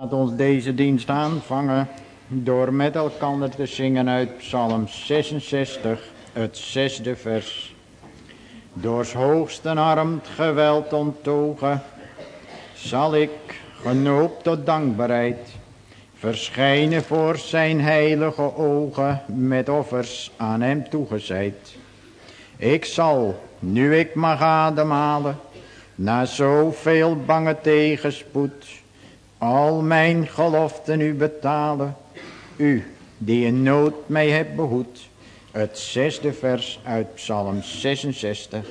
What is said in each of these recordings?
Laat ons deze dienst aanvangen door met elkaar te zingen uit Psalm 66, het zesde vers. Doors hoogste arm geweld onttogen, zal ik, genoopt tot dankbaarheid, verschijnen voor zijn heilige ogen, met offers aan hem toegezijd. Ik zal, nu ik mag ademhalen, na zoveel bange tegenspoed, al mijn geloften u betalen, u die in nood mij hebt behoed. Het zesde vers uit Psalm 66.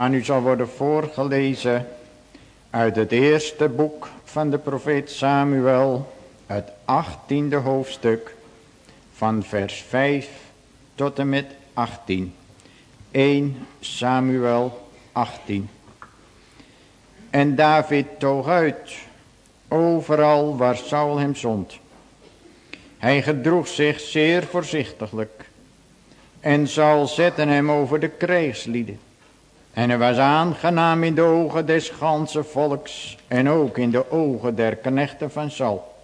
Aan u zal worden voorgelezen uit het eerste boek van de profeet Samuel, het achttiende hoofdstuk, van vers 5 tot en met 18. 1 Samuel 18. En David toog uit, overal waar Saul hem zond. Hij gedroeg zich zeer voorzichtiglijk, en Saul zette hem over de krijgslieden. En hij was aangenaam in de ogen des ganse volks en ook in de ogen der knechten van Saul.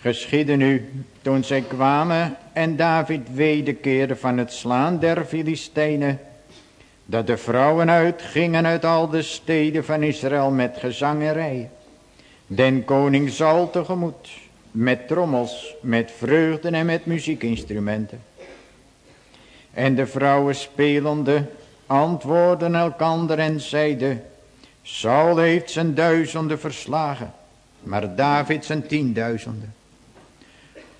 Geschiedde nu, toen zij kwamen en David wederkeerde van het slaan der Filistijnen, dat de vrouwen uitgingen uit al de steden van Israël met gezang en rijen. Den koning zal tegemoet, met trommels, met vreugden en met muziekinstrumenten. En de vrouwen spelende antwoorden elkander en zeiden, Saul heeft zijn duizenden verslagen, maar David zijn tienduizenden.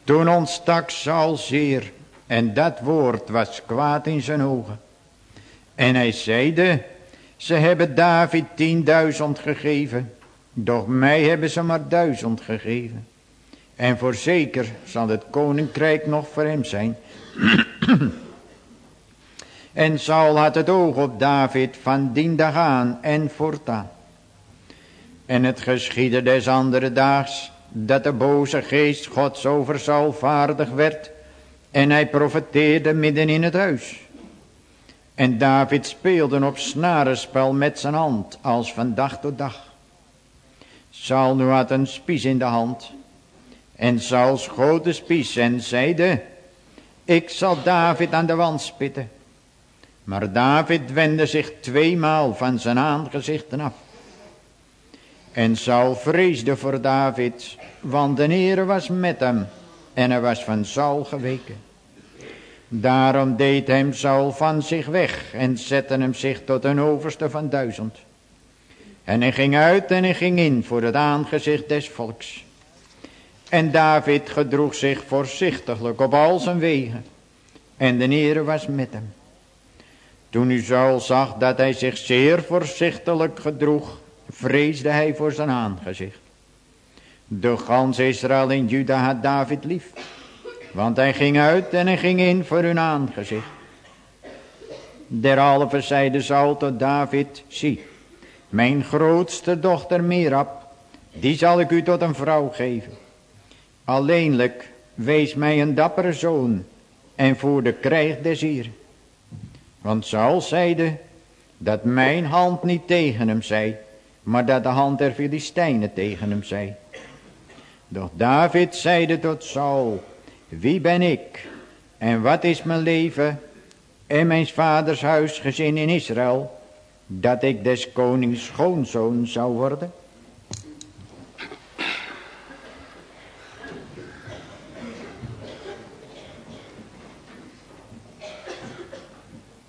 Toen ontstak Saul zeer, en dat woord was kwaad in zijn ogen. En hij zeide, ze hebben David tienduizend gegeven, doch mij hebben ze maar duizend gegeven. En voorzeker zal het koninkrijk nog voor hem zijn. En Saul had het oog op David van dien dag aan en voortaan. En het geschiedde des andere daags dat de boze geest gods over Saul vaardig werd en hij profeteerde midden in het huis. En David speelde op snarenspel met zijn hand als van dag tot dag. Saul nu had een spies in de hand. En Saul schoot de spies en zeide, ik zal David aan de wand spitten. Maar David wendde zich tweemaal van zijn aangezichten af. En Saul vreesde voor David, want de Heer was met hem en hij was van Saul geweken. Daarom deed hem Saul van zich weg en zette hem zich tot een overste van duizend. En hij ging uit en hij ging in voor het aangezicht des volks. En David gedroeg zich voorzichtiglijk op al zijn wegen. En de Heer was met hem. Toen u Saul zag dat hij zich zeer voorzichtiglijk gedroeg, vreesde hij voor zijn aangezicht. De gans Israël in Juda had David lief. Want hij ging uit en hij ging in voor hun aangezicht. Derhalve zeide Saul tot David, zie, mijn grootste dochter Merab, die zal ik u tot een vrouw geven. Alleenlijk wees mij een dappere zoon en voor de krijg des. Want Saul zeide dat mijn hand niet tegen hem zei, maar dat de hand der Filistijnen tegen hem zei. Doch David zeide tot Saul, wie ben ik en wat is mijn leven en mijn vaders huisgezin in Israël, dat ik des konings schoonzoon zou worden?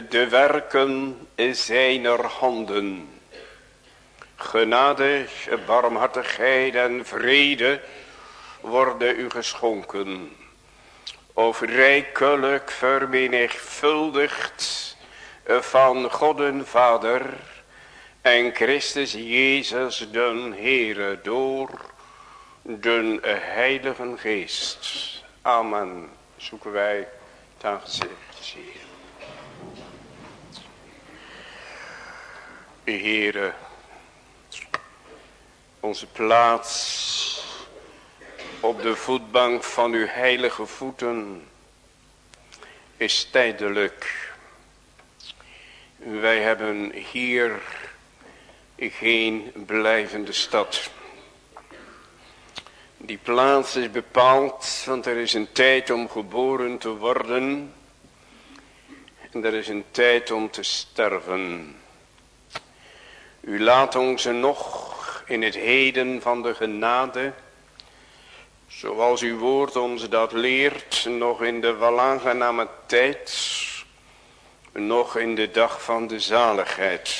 de werken zijner handen. Genade, barmhartigheid en vrede worden u geschonken of rijkelijk vermenigvuldigd van God en Vader en Christus Jezus den Heere door den Heilige Geest. Amen. Zoeken wij het aangezicht Heere, onze plaats op de voetbank van uw heilige voeten is tijdelijk. Wij hebben hier geen blijvende stad. Die plaats is bepaald, want er is een tijd om geboren te worden. En er is een tijd om te sterven. U laat ons nog in het heden van de genade Zoals uw woord ons dat leert, nog in de welaangename tijd, nog in de dag van de zaligheid.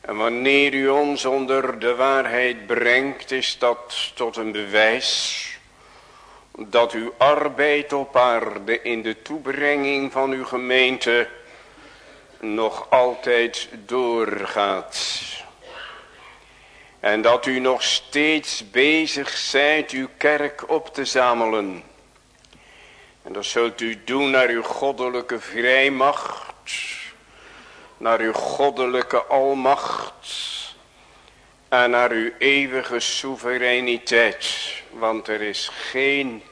En wanneer u ons onder de waarheid brengt, is dat tot een bewijs dat uw arbeid op aarde in de toebrenging van uw gemeente nog altijd doorgaat. En dat u nog steeds bezig zijt uw kerk op te zamelen. En dat zult u doen naar uw goddelijke vrijmacht. Naar uw goddelijke almacht. En naar uw eeuwige soevereiniteit. Want er is geen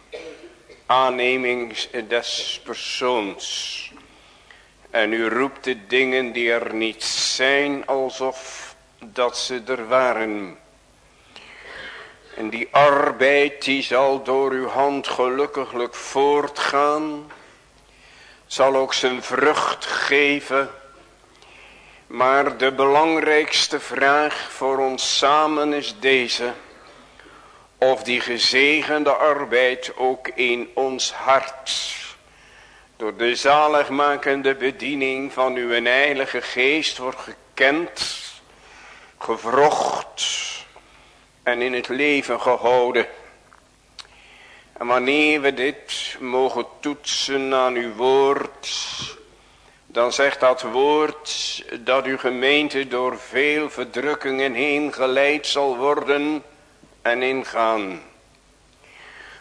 aanneming des persoons. En u roept de dingen die er niet zijn alsof dat ze er waren. En die arbeid die zal door uw hand gelukkiglijk voortgaan. Zal ook zijn vrucht geven. Maar de belangrijkste vraag voor ons samen is deze. Of die gezegende arbeid ook in ons hart. Door de zaligmakende bediening van uw heilige geest wordt gekend gevrocht en in het leven gehouden. En wanneer we dit mogen toetsen aan uw woord, dan zegt dat woord dat uw gemeente door veel verdrukkingen heen geleid zal worden en ingaan.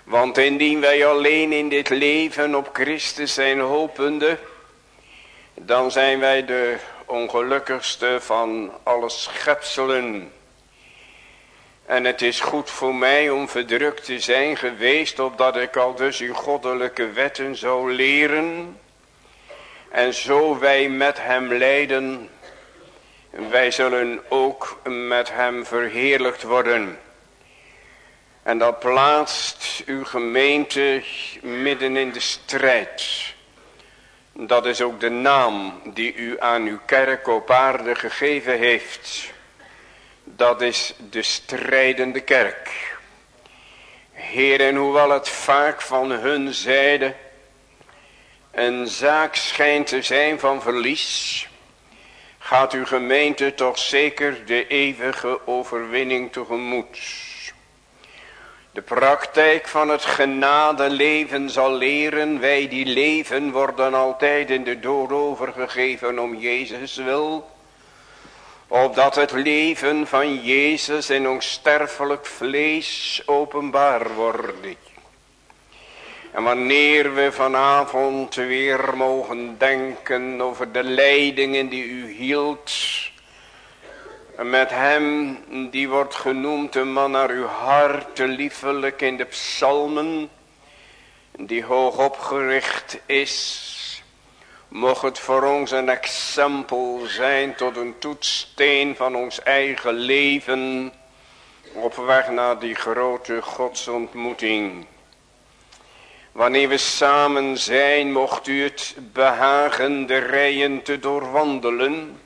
Want indien wij alleen in dit leven op Christus zijn hopende, dan zijn wij de ongelukkigste van alle schepselen. En het is goed voor mij om verdrukt te zijn geweest, opdat ik al dus uw goddelijke wetten zou leren. En zo wij met hem lijden, wij zullen ook met hem verheerlijkt worden. En dat plaatst uw gemeente midden in de strijd. Dat is ook de naam die u aan uw kerk op aarde gegeven heeft. Dat is de strijdende kerk. Heer, en hoewel het vaak van hun zijde een zaak schijnt te zijn van verlies, gaat uw gemeente toch zeker de eeuwige overwinning tegemoet. De praktijk van het genadeleven zal leren, wij die leven worden altijd in de dood overgegeven om Jezus wil. Opdat het leven van Jezus in ons sterfelijk vlees openbaar wordt. En wanneer we vanavond weer mogen denken over de leidingen die u hield. Met hem die wordt genoemd een man naar uw hart, liefelijk in de psalmen. Die hoog opgericht is. Mocht het voor ons een exempel zijn tot een toetsteen van ons eigen leven. Op weg naar die grote godsontmoeting. Wanneer we samen zijn, mocht u het behagen de rijen te doorwandelen.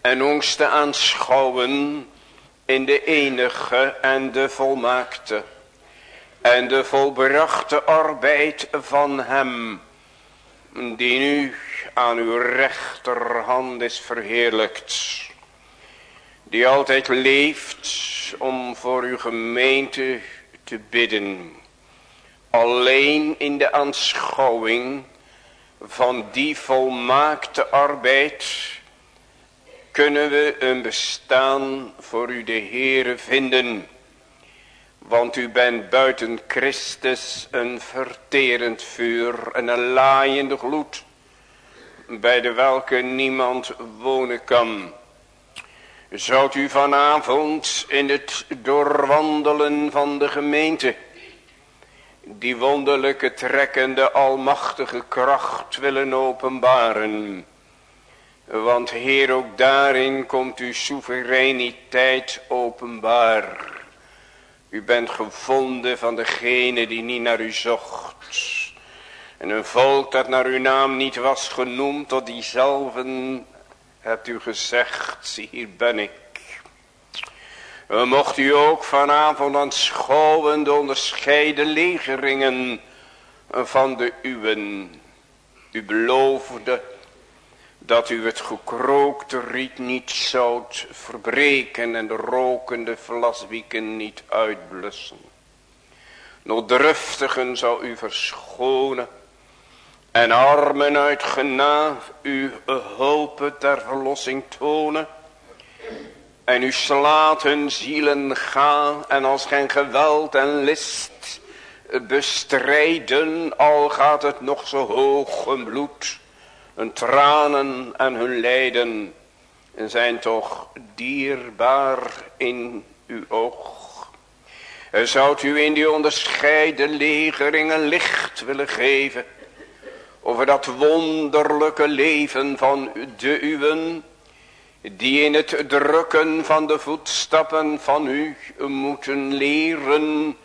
En ons te aanschouwen in de enige en de volmaakte. En de volbrachte arbeid van hem. Die nu aan uw rechterhand is verheerlijkt. Die altijd leeft om voor uw gemeente te bidden Alleen in de aanschouwing van die volmaakte arbeid kunnen we een bestaan voor u de Heere vinden. Want u bent buiten Christus een verterend vuur en een laaiende gloed, bij de welke niemand wonen kan. Zoudt u vanavond in het doorwandelen van de gemeente die wonderlijke trekkende almachtige kracht willen openbaren. Want Heer, ook daarin komt uw soevereiniteit openbaar. U bent gevonden van degene die niet naar u zocht. En een volk dat naar uw naam niet was genoemd, tot diezelfde hebt u gezegd, hier ben ik. Mocht u ook vanavond aanschouwen de onderscheiden legeringen van de uwen. U beloofde dat u het gekrookte riet niet zoudt verbreken en de rokende vlaswieken niet uitblussen. Nog druftigen zou u verschonen en armen uit genaaf u hulpen ter verlossing tonen en u slaat hun zielen gaan en als geen geweld en list bestrijden, al gaat het nog zo hoog hun bloed, hun tranen en hun lijden, en zijn toch dierbaar in uw oog. Zoudt u in die onderscheiden legeringen licht willen geven, over dat wonderlijke leven van de uwen, die in het drukken van de voetstappen van u moeten leren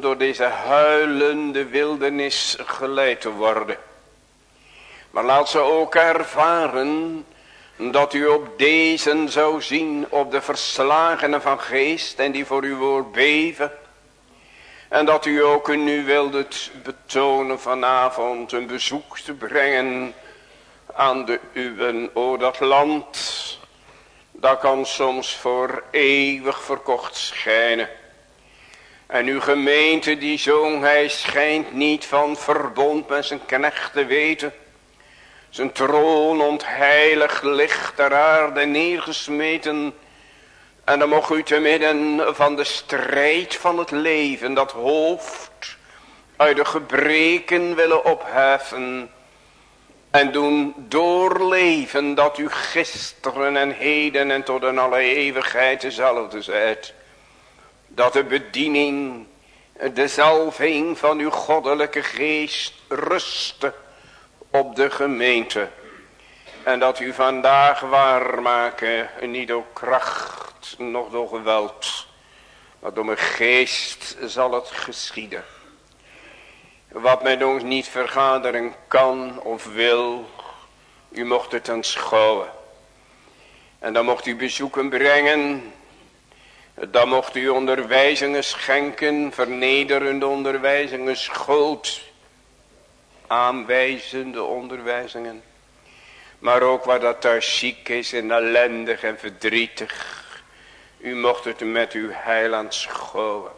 door deze huilende wildernis geleid te worden. Maar laat ze ook ervaren dat u op deze zou zien op de verslagenen van geest en die voor uw woord beven. En dat u ook nu wildet betonen vanavond een bezoek te brengen aan de uwen. O dat land, dat kan soms voor eeuwig verkocht schijnen. En uw gemeente die zong, hij schijnt niet van verbond met zijn knechten weten. Zijn troon ontheilig licht ter aarde neergesmeten. En dan mocht u te midden van de strijd van het leven, dat hoofd uit de gebreken willen opheffen. En doen doorleven dat u gisteren en heden en tot in alle eeuwigheid dezelfde zijt. Dat de bediening, de zalving van uw goddelijke geest rustte op de gemeente. En dat u vandaag waarmaken, niet door kracht, nog door geweld, maar door mijn geest zal het geschieden. Wat men ons niet vergaderen kan of wil, u mocht het aanschouwen. En dan mocht u bezoeken brengen, dan mocht u onderwijzingen schenken, vernederende onderwijzingen, schuld, aanwijzende onderwijzingen. Maar ook waar dat thuis ziek is en ellendig en verdrietig. U mocht het met uw heiland schouwen.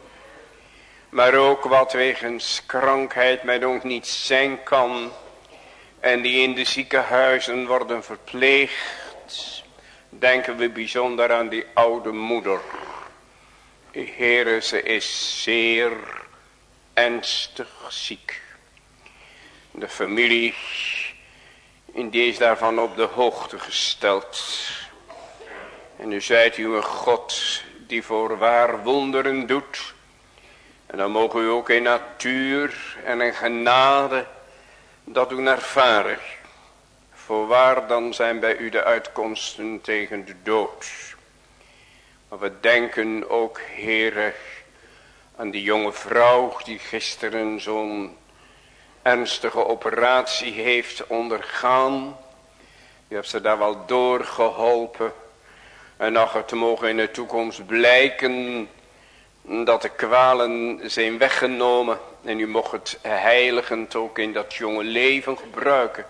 Maar ook wat wegens krankheid met ons niet zijn kan. En die in de ziekenhuizen worden verpleegd. Denken we bijzonder aan die oude moeder. Heere, ze is zeer ernstig ziek. De familie in die is daarvan op de hoogte gesteld. En u zijt u een God die voorwaar wonderen doet. En dan mogen u ook in natuur en in genade dat doen ervaren. Voorwaar dan zijn bij u de uitkomsten tegen de dood. Maar we denken ook, heren, aan die jonge vrouw die gisteren zo'n ernstige operatie heeft ondergaan. U hebt ze daar wel doorgeholpen. En nog het mogen in de toekomst blijken dat de kwalen zijn weggenomen. En u mocht het heiligend ook in dat jonge leven gebruiken.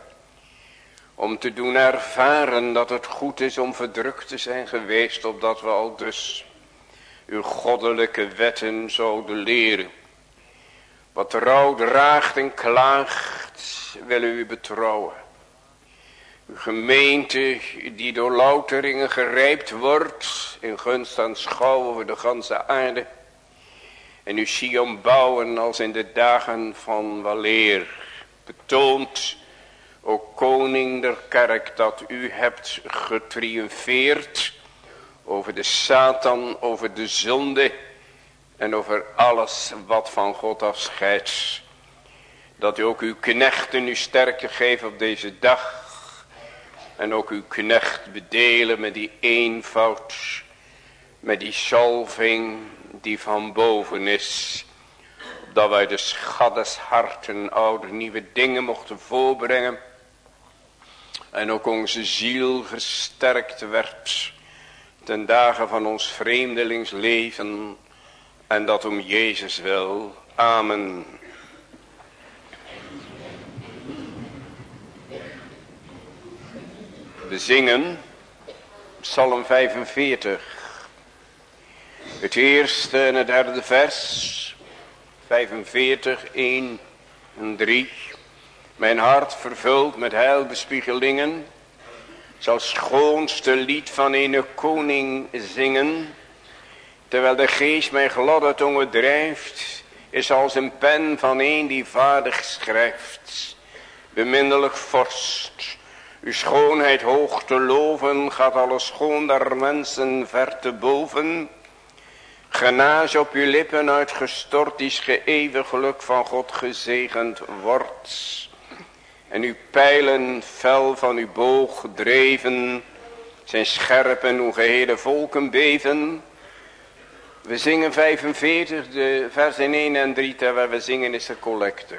Om te doen ervaren dat het goed is om verdrukt te zijn geweest. Opdat we al dus uw goddelijke wetten zouden leren. Wat rouw draagt en klaagt, willen u betrouwen. Uw gemeente die door louteringen gerijpt wordt, in gunst aanschouwen over de ganse aarde. En u Sion bouwen als in de dagen van waleer. Betoont, o koning der kerk, dat u hebt getriumfeerd over de Satan, over de zonde en over alles wat van God afscheidt. Dat u ook uw knechten u sterker geeft op deze dag. En ook uw knecht bedelen met die eenvoud. Met die salving die van boven is. Dat wij de schaddes harten oude nieuwe dingen mochten voorbrengen. En ook onze ziel gesterkt werd. Ten dagen van ons vreemdelingsleven en dat om Jezus wil. Amen. We zingen Psalm 45. Het eerste en het derde vers. 45, 1 en 3. Mijn hart vervuld met heilbespiegelingen. Zal schoonste lied van een koning zingen Terwijl de geest mijn gladde tongen drijft, is als een pen van een die vaardig schrijft. Beminnelijk vorst, uw schoonheid hoog te loven, gaat alle schoon der mensen ver te boven. Genaas op uw lippen uitgestort, is geëviglijk van God gezegend wordt. En uw pijlen fel van uw boog gedreven, zijn scherp en uw gehele volken beven. We zingen 45, de versen 1 en 3, terwijl we zingen is de collecte.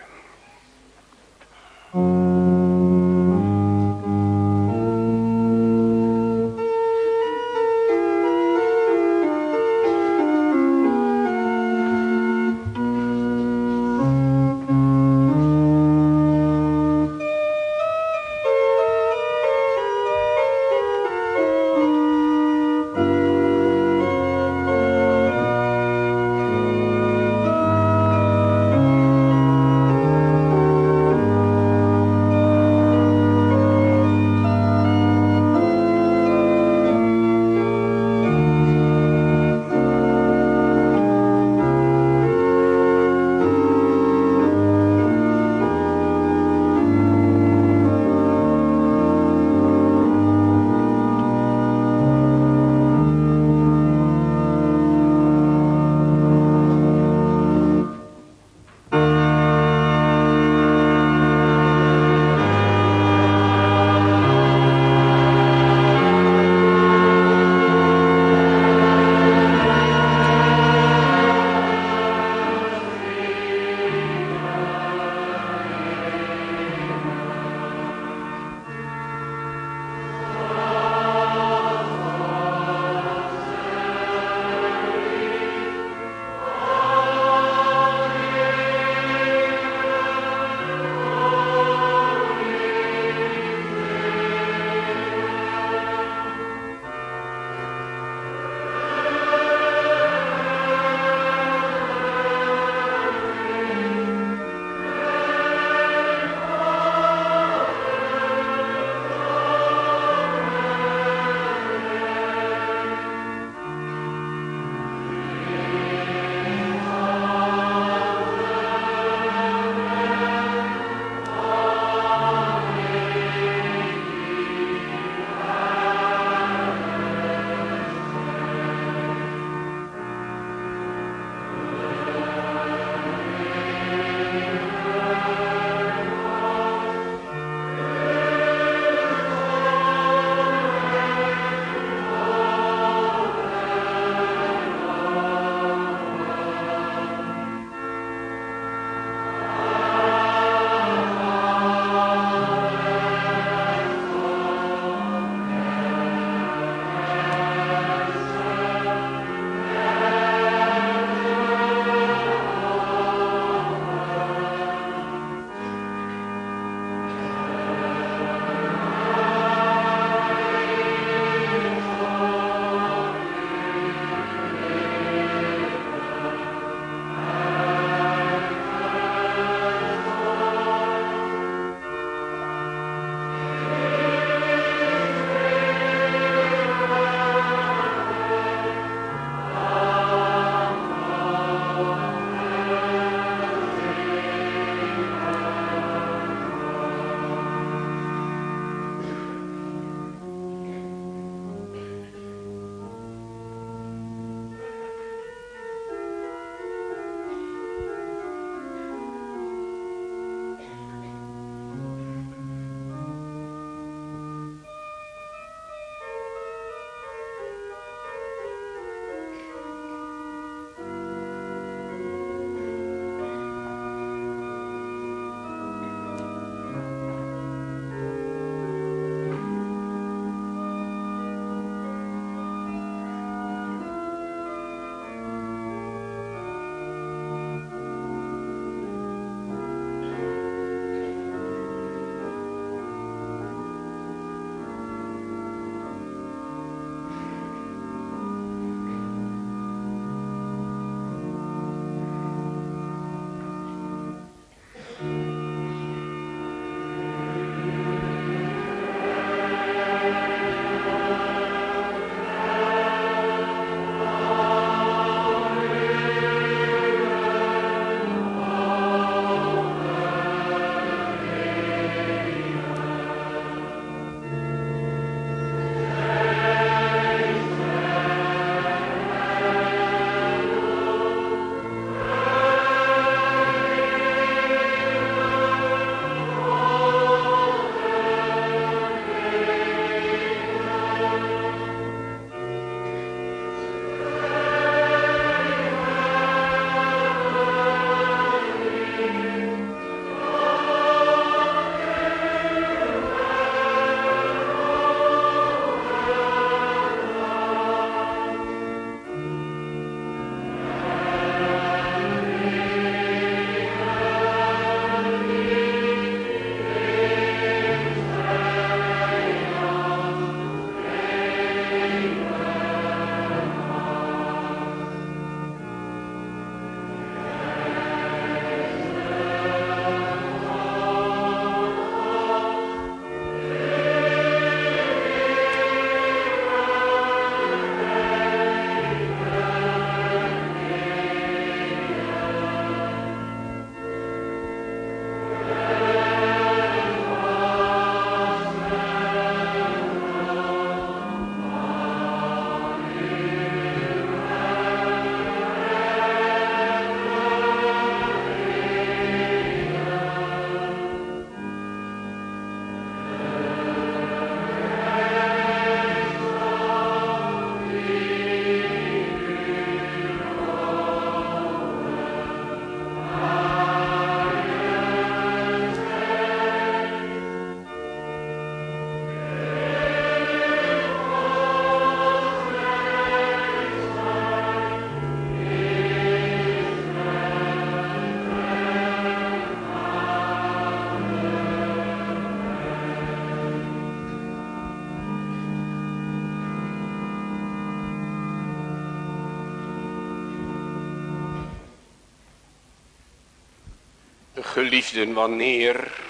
Geliefden, wanneer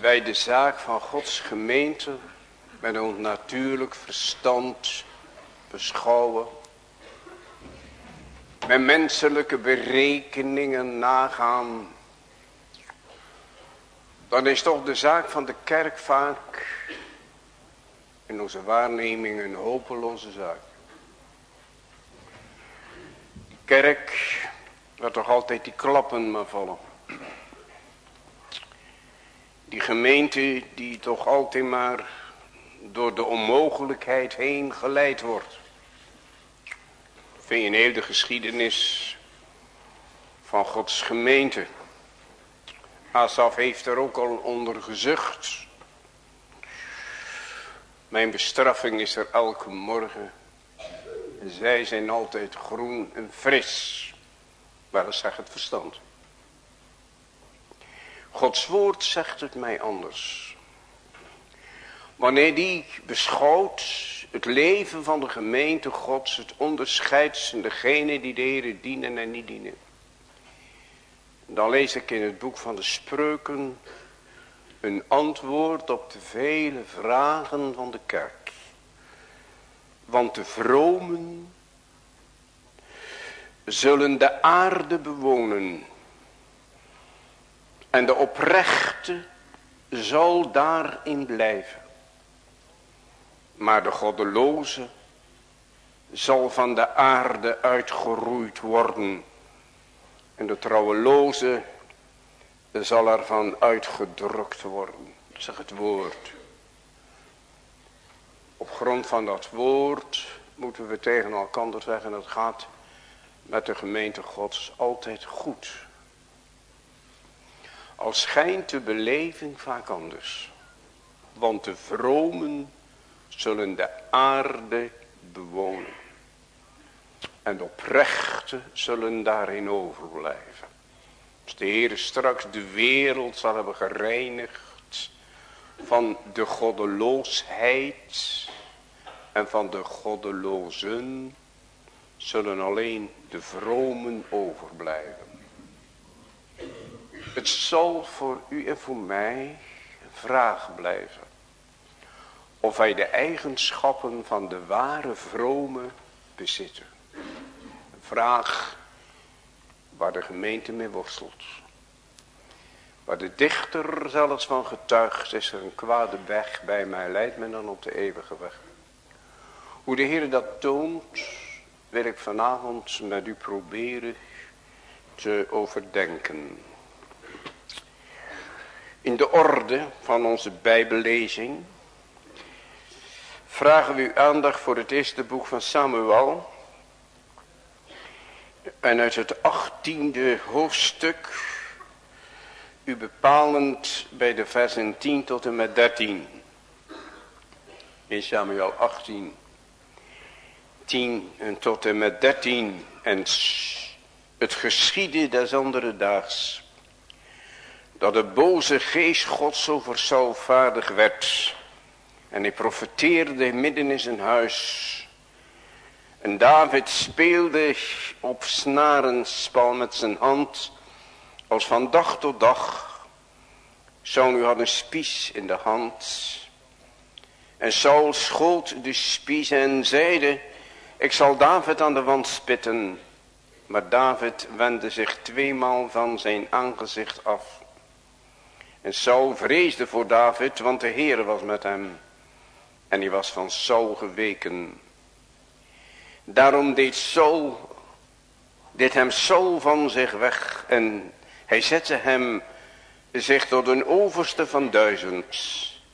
wij de zaak van Gods gemeente met ons natuurlijk verstand beschouwen, met menselijke berekeningen nagaan, dan is toch de zaak van de kerk vaak in onze waarneming een hopeloze zaak. Kerk, toch altijd die klappen maar vallen. Die gemeente die toch altijd maar door de onmogelijkheid heen geleid wordt. Vind je in heel de geschiedenis van Gods gemeente. Asaf heeft er ook al onder gezucht. Mijn bestraffing is er elke morgen. En zij zijn altijd groen en fris. Wel zegt het verstand. Gods woord zegt het mij anders. Wanneer die beschouwt het leven van de gemeente gods, het onderscheid tussen degenen die de Heer dienen en niet dienen. Dan lees ik in het boek van de spreuken een antwoord op de vele vragen van de kerk. Want de vromen zullen de aarde bewonen. En de oprechte zal daarin blijven. Maar de goddeloze zal van de aarde uitgeroeid worden. En de trouweloze zal ervan uitgedrukt worden. Zeg het woord. Op grond van dat woord moeten we tegen elkaar zeggen. Het gaat met de gemeente gods altijd goed. Al schijnt de beleving vaak anders. Want de vromen zullen de aarde bewonen. En de oprechten zullen daarin overblijven. Als de Heer straks de wereld zal hebben gereinigd van de goddeloosheid en van de goddelozen, zullen alleen de vromen overblijven. Het zal voor u en voor mij een vraag blijven. Of wij de eigenschappen van de ware vrome bezitten. Een vraag waar de gemeente mee worstelt. Waar de dichter zelfs van getuigt, is er een kwade weg bij mij, leidt men dan op de eeuwige weg. Hoe de Heer dat toont, wil ik vanavond met u proberen te overdenken. In de orde van onze bijbellezing vragen we uw aandacht voor het eerste boek van Samuel. En uit het achttiende hoofdstuk, u bepalend bij de versen 10 tot en met 13. In Samuel 18. 10 en tot en met 13. En het geschiedde des andere daags. Dat de boze geest gods over Saul vaardig werd. En hij profeteerde midden in zijn huis. En David speelde op snarenspal met zijn hand. Als van dag tot dag. Saul nu had een spies in de hand. En Saul schoot de spies en zeide. Ik zal David aan de wand spitten. Maar David wendde zich tweemaal van zijn aangezicht af. En Saul vreesde voor David, want de Heer was met hem. En hij was van Saul geweken. Daarom deed Saul, deed hem Saul van zich weg. En hij zette hem zich tot een overste van duizend.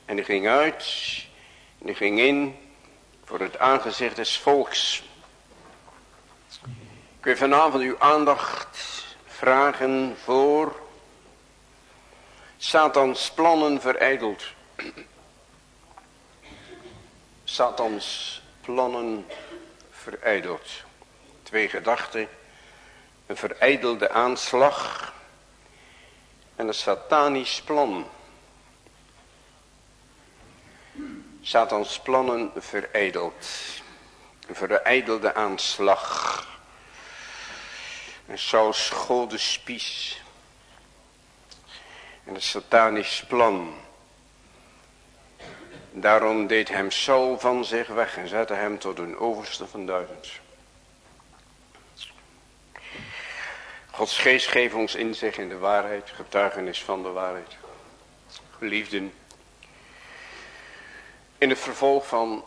En hij ging uit. En hij ging in voor het aangezicht des volks. Ik wil vanavond uw aandacht vragen voor Satans plannen verijdeld. Satans plannen verijdeld. Twee gedachten. Een verijdelde aanslag en een satanisch plan. Satans plannen verijdeld. Een verijdelde aanslag. En Saul school de spies. En het satanisch plan. Daarom deed hem Saul van zich weg en zette hem tot een overste van duizend. Gods geest geeft ons inzicht in de waarheid, getuigenis van de waarheid. Geliefden, in het vervolg van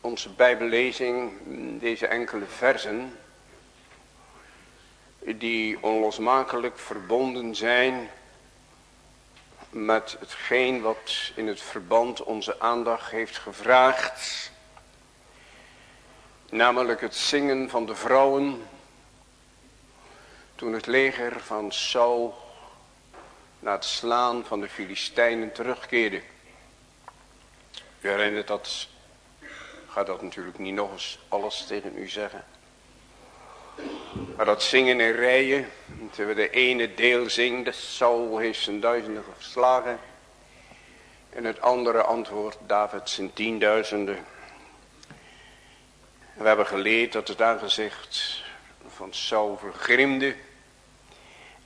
onze bijbellezing, deze enkele versen, die onlosmakelijk verbonden zijn met hetgeen wat in het verband onze aandacht heeft gevraagd. Namelijk het zingen van de vrouwen. Toen het leger van Saul na het slaan van de Filistijnen terugkeerde. U herinnert dat, gaat dat natuurlijk niet nog eens alles tegen u zeggen. Maar dat zingen in rijen, terwijl de ene deel zingt, Saul heeft zijn duizenden verslagen. En het andere antwoord, David zijn tienduizenden. We hebben geleerd dat het aangezicht van Saul vergrimde.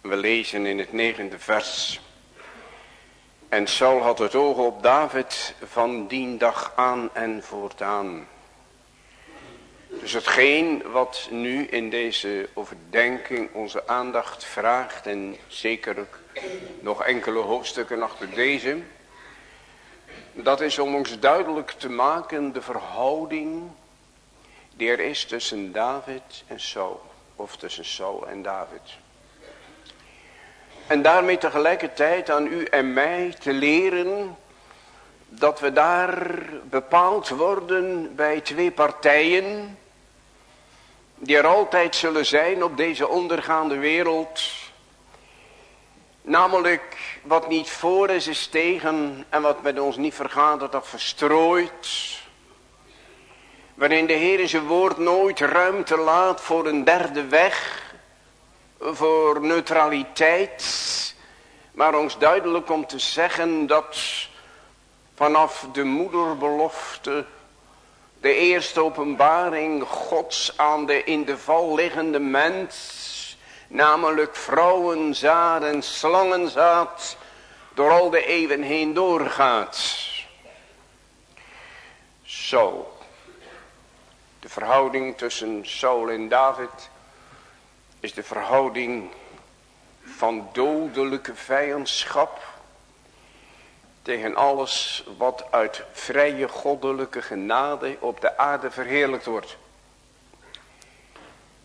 We lezen in het negende vers. En Saul had het oog op David van dien dag aan en voortaan. Dus hetgeen wat nu in deze overdenking onze aandacht vraagt en zekerlijk nog enkele hoofdstukken achter deze. Dat is om ons duidelijk te maken de verhouding die er is tussen David en Saul. Of tussen Saul en David. En daarmee tegelijkertijd aan u en mij te leren dat we daar bepaald worden bij twee partijen die er altijd zullen zijn op deze ondergaande wereld. Namelijk wat niet voor is, is tegen en wat met ons niet vergaat, dat dat verstrooit. Waarin de Heer in zijn woord nooit ruimte laat voor een derde weg, voor neutraliteit. Maar ons duidelijk om te zeggen dat vanaf de moederbelofte de eerste openbaring gods aan de in de val liggende mens, namelijk vrouwenzaad en slangenzaad, door al de eeuwen heen doorgaat. Zo, de verhouding tussen Saul en David is de verhouding van dodelijke vijandschap tegen alles wat uit vrije goddelijke genade op de aarde verheerlijkt wordt.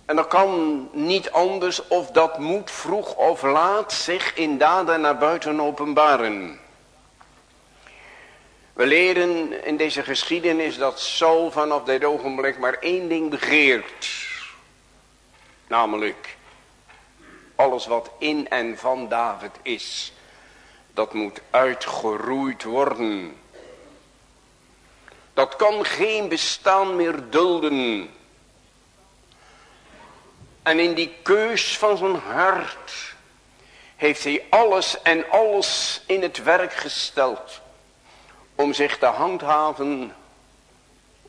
En dat kan niet anders of dat moet vroeg of laat zich in daden naar buiten openbaren. We leren in deze geschiedenis dat Saul vanaf dit ogenblik maar één ding begeert. Namelijk alles wat in en van David is dat moet uitgeroeid worden. Dat kan geen bestaan meer dulden. En in die keus van zijn hart heeft hij alles en alles in het werk gesteld. Om zich te handhaven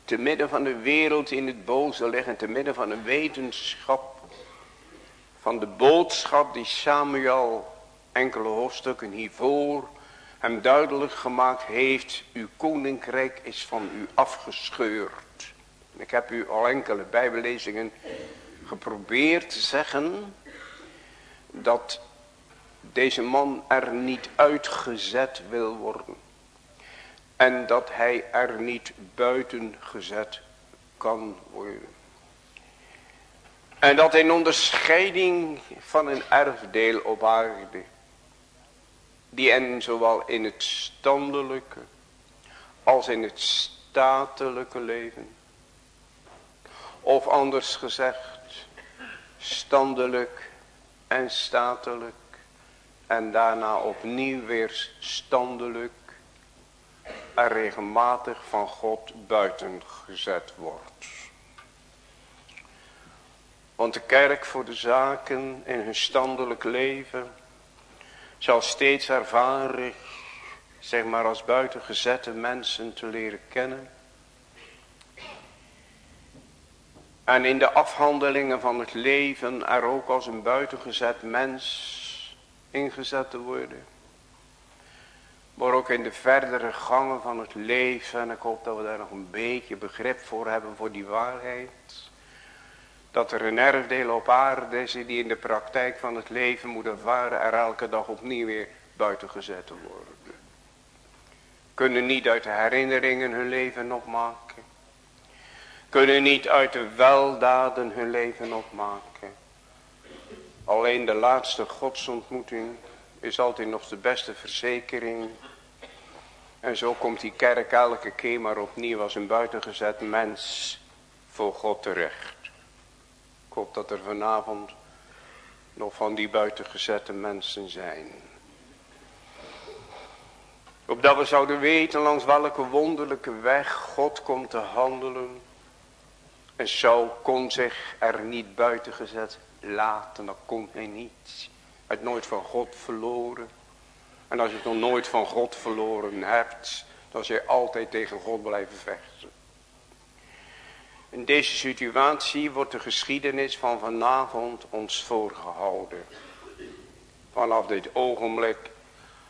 te midden van de wereld in het boze liggen. Te midden van een wetenschap. Van de boodschap die Samuel enkele hoofdstukken hiervoor hem duidelijk gemaakt heeft, uw koninkrijk is van u afgescheurd. Ik heb u al enkele bijbellezingen geprobeerd te zeggen dat deze man er niet uitgezet wil worden. En dat hij er niet buiten gezet kan worden. En dat in onderscheiding van een erfdeel op aarde die en zowel in het standelijke als in het statelijke leven. Of anders gezegd, standelijk en statelijk en daarna opnieuw weer standelijk en regelmatig van God buiten gezet wordt. Want de kerk voor de zaken in hun standelijk leven zal steeds ervaren, zeg maar als buitengezette mensen te leren kennen. En in de afhandelingen van het leven er ook als een buitengezet mens ingezet te worden. Maar ook in de verdere gangen van het leven. En ik hoop dat we daar nog een beetje begrip voor hebben voor die waarheid. Dat er een erfdeel op aarde is die in de praktijk van het leven moet ervaren. Er elke dag opnieuw weer buiten gezet worden. Kunnen niet uit de herinneringen hun leven opmaken. Kunnen niet uit de weldaden hun leven opmaken. Alleen de laatste godsontmoeting is altijd nog de beste verzekering. En zo komt die kerk elke keer maar opnieuw als een buitengezet mens voor God terecht. Ik hoop dat er vanavond nog van die buitengezette mensen zijn. Opdat we zouden weten langs welke wonderlijke weg God komt te handelen. En zo kon zich er niet buiten gezet laten, dat kon hij niet. Hij had nooit van God verloren. En als je het nog nooit van God verloren hebt, dan zul je altijd tegen God blijven vechten. In deze situatie wordt de geschiedenis van vanavond ons voorgehouden. Vanaf dit ogenblik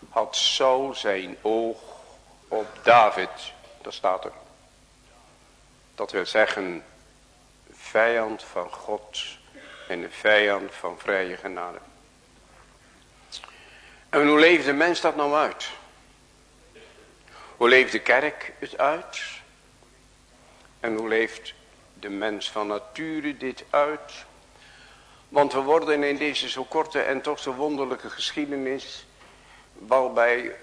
had Saul zijn oog op David. Dat staat er. Dat wil zeggen, vijand van God en een vijand van vrije genade. En hoe leeft de mens dat nou uit? Hoe leeft de kerk het uit? En hoe leeft de mens van nature dit uit? Want we worden in deze zo korte en toch zo wonderlijke geschiedenis waarbij,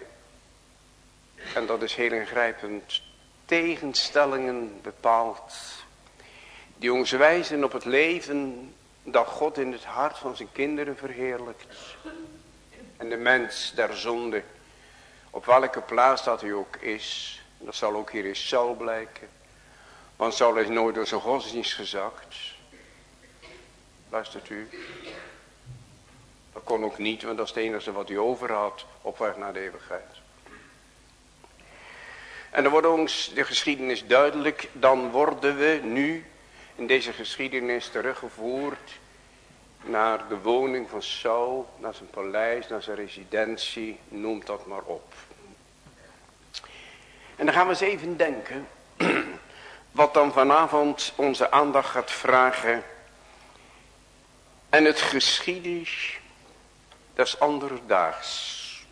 en dat is heel ingrijpend, tegenstellingen bepaald. Die ons wijzen op het leven dat God in het hart van zijn kinderen verheerlijkt. En de mens der zonde, op welke plaats dat hij ook is, dat zal ook hier in Saul blijken. Want Saul is nooit door zijn godsdienst gezakt. Luistert u. Dat kon ook niet, want dat is het enige wat hij over had op weg naar de eeuwigheid. En dan wordt ons de geschiedenis duidelijk. Dan worden we nu in deze geschiedenis teruggevoerd naar de woning van Saul, naar zijn paleis, naar zijn residentie, noem dat maar op. En dan gaan we eens even denken, wat dan vanavond onze aandacht gaat vragen. En het geschiedenis des andere daags.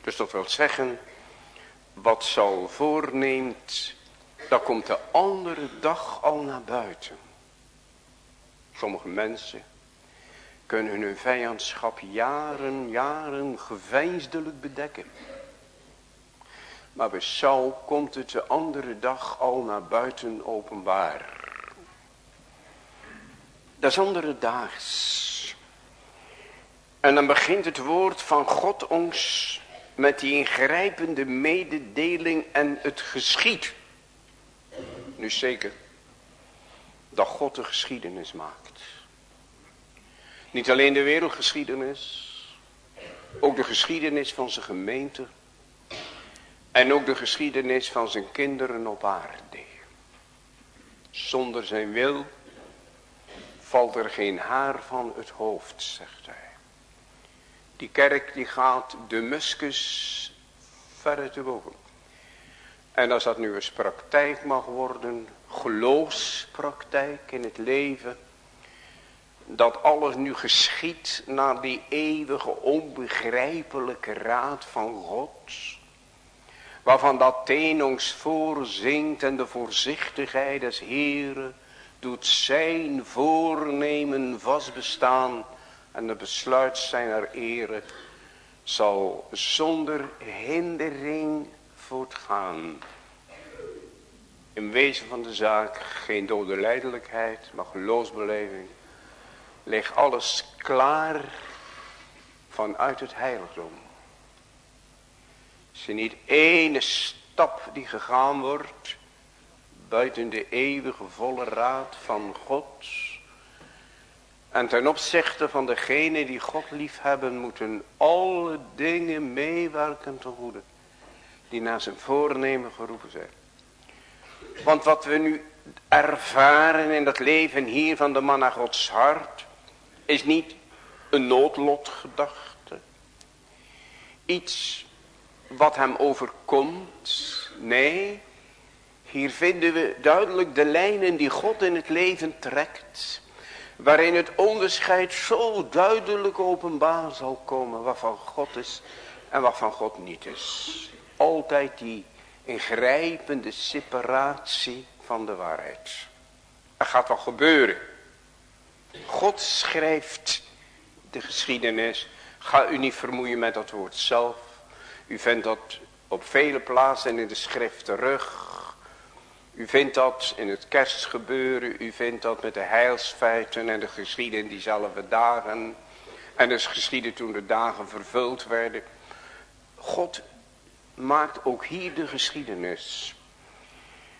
Dus dat wil zeggen, wat Saul voorneemt, dat komt de andere dag al naar buiten. Sommige mensen kunnen hun vijandschap jaren, jaren geveinsdelijk bedekken. Maar bij Saul komt het de andere dag al naar buiten openbaar. Dat is andere daags. En dan begint het woord van God ons met die ingrijpende mededeling en het geschied. Nu zeker dat God de geschiedenis maakt. Niet alleen de wereldgeschiedenis, ook de geschiedenis van zijn gemeente en ook de geschiedenis van zijn kinderen op aarde. Zonder zijn wil valt er geen haar van het hoofd, zegt hij. Die kerk die gaat de muskus verder te boven. En als dat nu eens praktijk mag worden, geloofspraktijk in het leven, dat alles nu geschiet naar die eeuwige onbegrijpelijke raad van God, waarvan dat teen ons voorzingt en de voorzichtigheid des Heren doet zijn voornemen vastbestaan en de besluit zijner ere zal zonder hindering voortgaan. In wezen van de zaak geen dode lijdelijkheid, maar geloofsbeleving. Ligt alles klaar vanuit het heiligdom. Is niet ene stap die gegaan wordt buiten de eeuwige volle raad van God. En ten opzichte van degenen die God lief hebben, moeten alle dingen meewerken te goede. Die naar zijn voornemen geroepen zijn. Want wat we nu ervaren in dat leven hier van de man naar Gods hart is niet een noodlotgedachte. Iets wat hem overkomt. Nee, hier vinden we duidelijk de lijnen die God in het leven trekt. Waarin het onderscheid zo duidelijk openbaar zal komen wat van God is en wat van God niet is. Altijd die ingrijpende separatie van de waarheid. Er gaat wat gebeuren. God schrijft de geschiedenis. Ga u niet vermoeien met dat woord zelf. U vindt dat op vele plaatsen in de schrift terug. U vindt dat in het kerstgebeuren. U vindt dat met de heilsfeiten en de geschieden diezelfde dagen. En dus geschieden toen de dagen vervuld werden. God maakt ook hier de geschiedenis.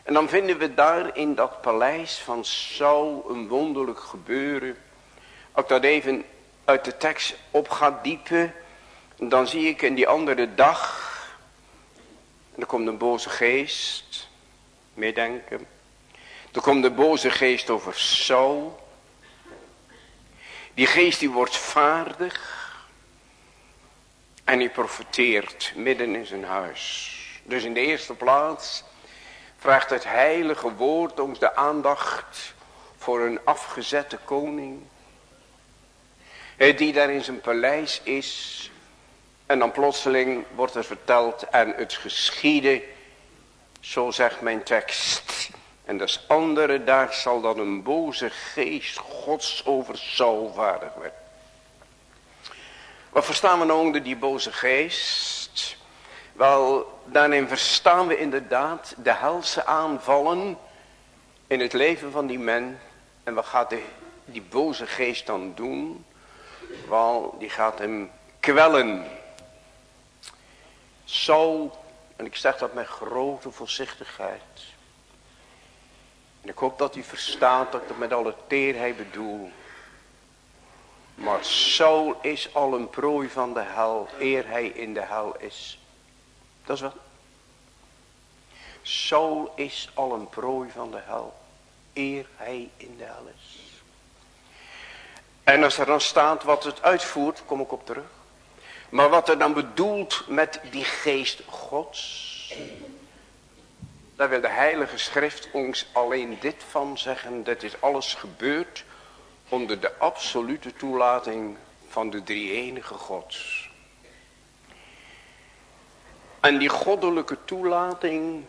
En dan vinden we daar in dat paleis van Saul een wonderlijk gebeuren. Als ik dat even uit de tekst op ga diepen, dan zie ik in die andere dag, er komt een boze geest, meedenken. Er komt de boze geest over Saul. Die geest die wordt vaardig. En hij profeteert midden in zijn huis. Dus in de eerste plaats vraagt het heilige woord ons de aandacht voor een afgezette koning. Die daar in zijn paleis is. En dan plotseling wordt er verteld en het geschieden. Zo zegt mijn tekst. En des andere daar zal dan een boze geest gods over Saul vaardig werden. Wat verstaan we nou onder die boze geest? Wel, daarin verstaan we inderdaad de helse aanvallen in het leven van die men. En wat gaat die, die boze geest dan doen? Wel, die gaat hem kwellen. Saul, en ik zeg dat met grote voorzichtigheid. En ik hoop dat u verstaat dat ik het met alle teerheid bedoel. Maar Saul is al een prooi van de hel, eer hij in de hel is. Dat is wat. Saul is al een prooi van de hel, eer hij in de hel is. En als er dan staat wat het uitvoert, kom ik op terug. Maar wat er dan bedoelt met die geest gods. Daar wil de heilige schrift ons alleen dit van zeggen. Dat is alles gebeurd onder de absolute toelating van de drie enige gods. En die goddelijke toelating,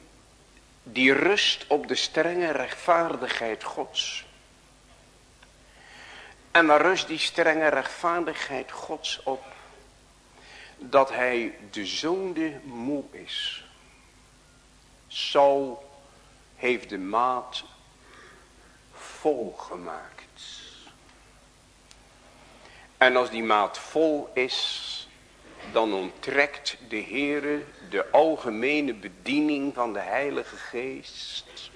die rust op de strenge rechtvaardigheid gods. En waar rust die strenge rechtvaardigheid gods op? Dat hij de zonde moe is. Saul heeft de maat volgemaakt. En als die maat vol is, dan onttrekt de Heere de algemene bediening van de Heilige Geest.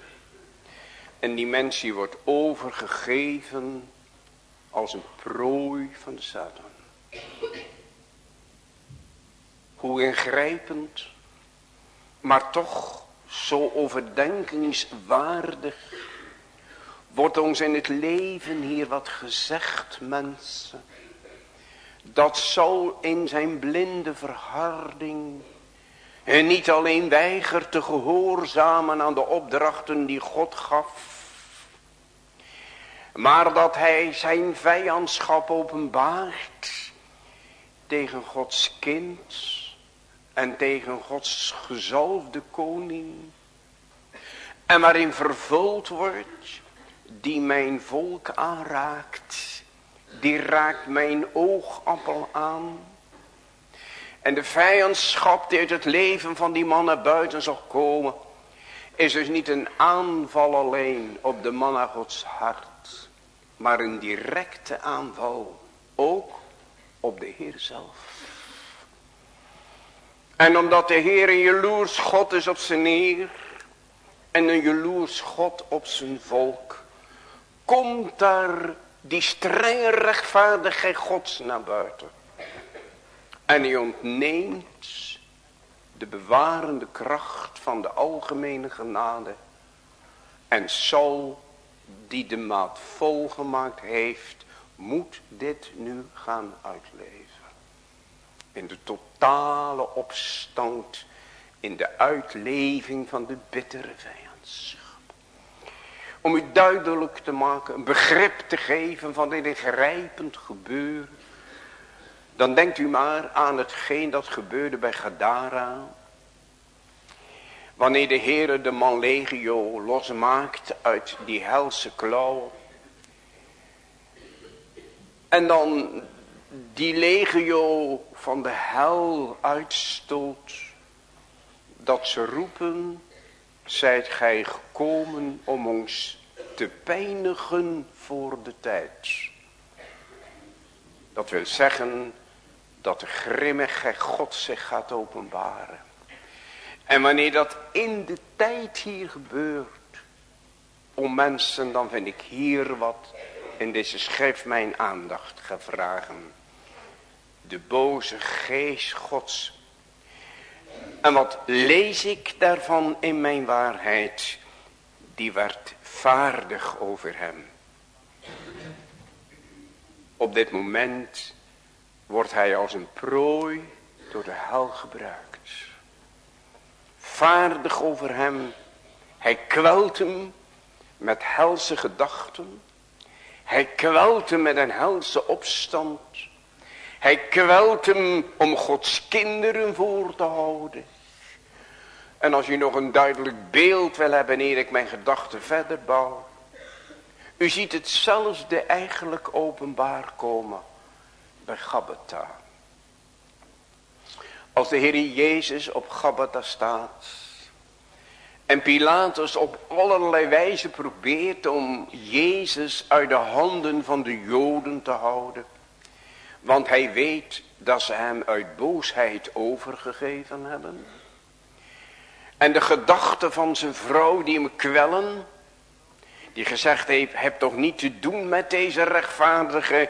En die mens die wordt overgegeven als een prooi van de Satan. Hoe ingrijpend, maar toch zo overdenkingswaardig wordt ons in het leven hier wat gezegd, mensen dat Saul in zijn blinde verharding en niet alleen weigert te gehoorzamen aan de opdrachten die God gaf. Maar dat hij zijn vijandschap openbaart tegen Gods kind en tegen Gods gezalfde koning. En waarin vervuld wordt die mijn volk aanraakt die raakt mijn oogappel aan. En de vijandschap die uit het leven van die man naar buiten zal komen, is dus niet een aanval alleen op de man Gods hart, maar een directe aanval ook op de Heer zelf. En omdat de Heer een jaloers God is op zijn neer en een jaloers God op zijn volk, komt daar die strenge rechtvaardigheid gods naar buiten. En hij ontneemt de bewarende kracht van de algemene genade. En Saul, die de maat volgemaakt heeft, moet dit nu gaan uitleven. In de opstand, in de uitleving van de bittere vijandschap. Om u duidelijk te maken, een begrip te geven van dit ingrijpend gebeuren. Dan denkt u maar aan hetgeen dat gebeurde bij Gadara. Wanneer de Heere de man legio losmaakt uit die helse klauwen. En dan die legio van de hel uitstoot. Dat ze roepen, zijt gij gekomen om ons te pijnigen voor de tijd. Dat wil zeggen dat de grimmige God zich gaat openbaren. En wanneer dat in de tijd hier gebeurt, om mensen, dan vind ik hier wat in deze schrift mijn aandacht gevragen. De boze geest gods. En wat lees ik daarvan in mijn waarheid? Die werd vaardig over hem. Op dit moment wordt hij als een prooi door de hel gebruikt vaardig over hem. Hij kwelt hem met helse gedachten. Hij kwelt hem met een helse opstand. Hij kwelt hem om Gods kinderen voor te houden. En als u nog een duidelijk beeld wil hebben, eer ik mijn gedachten verder bouw. U ziet hetzelfde eigenlijk openbaar komen bij Gabbata. Als de Heer Jezus op Gabbatha staat. En Pilatus op allerlei wijze probeert om Jezus uit de handen van de Joden te houden. Want hij weet dat ze hem uit boosheid overgegeven hebben. En de gedachten van zijn vrouw die hem kwellen. Die gezegd heeft, heb toch niet te doen met deze rechtvaardige.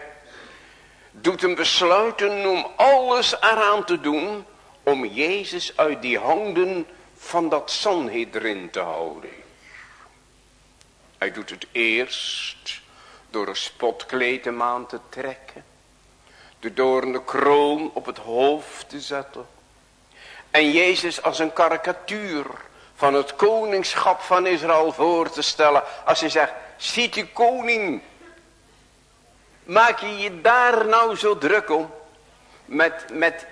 Doet hem besluiten om alles eraan te doen om Jezus uit die handen van dat Sanhedrin te houden. Hij doet het eerst door een spotkleed hem aan te trekken. De doorne kroon op het hoofd te zetten. En Jezus als een karikatuur van het koningschap van Israël voor te stellen. Als hij zegt, ziet u koning. Maak je je daar nou zo druk om. Met, met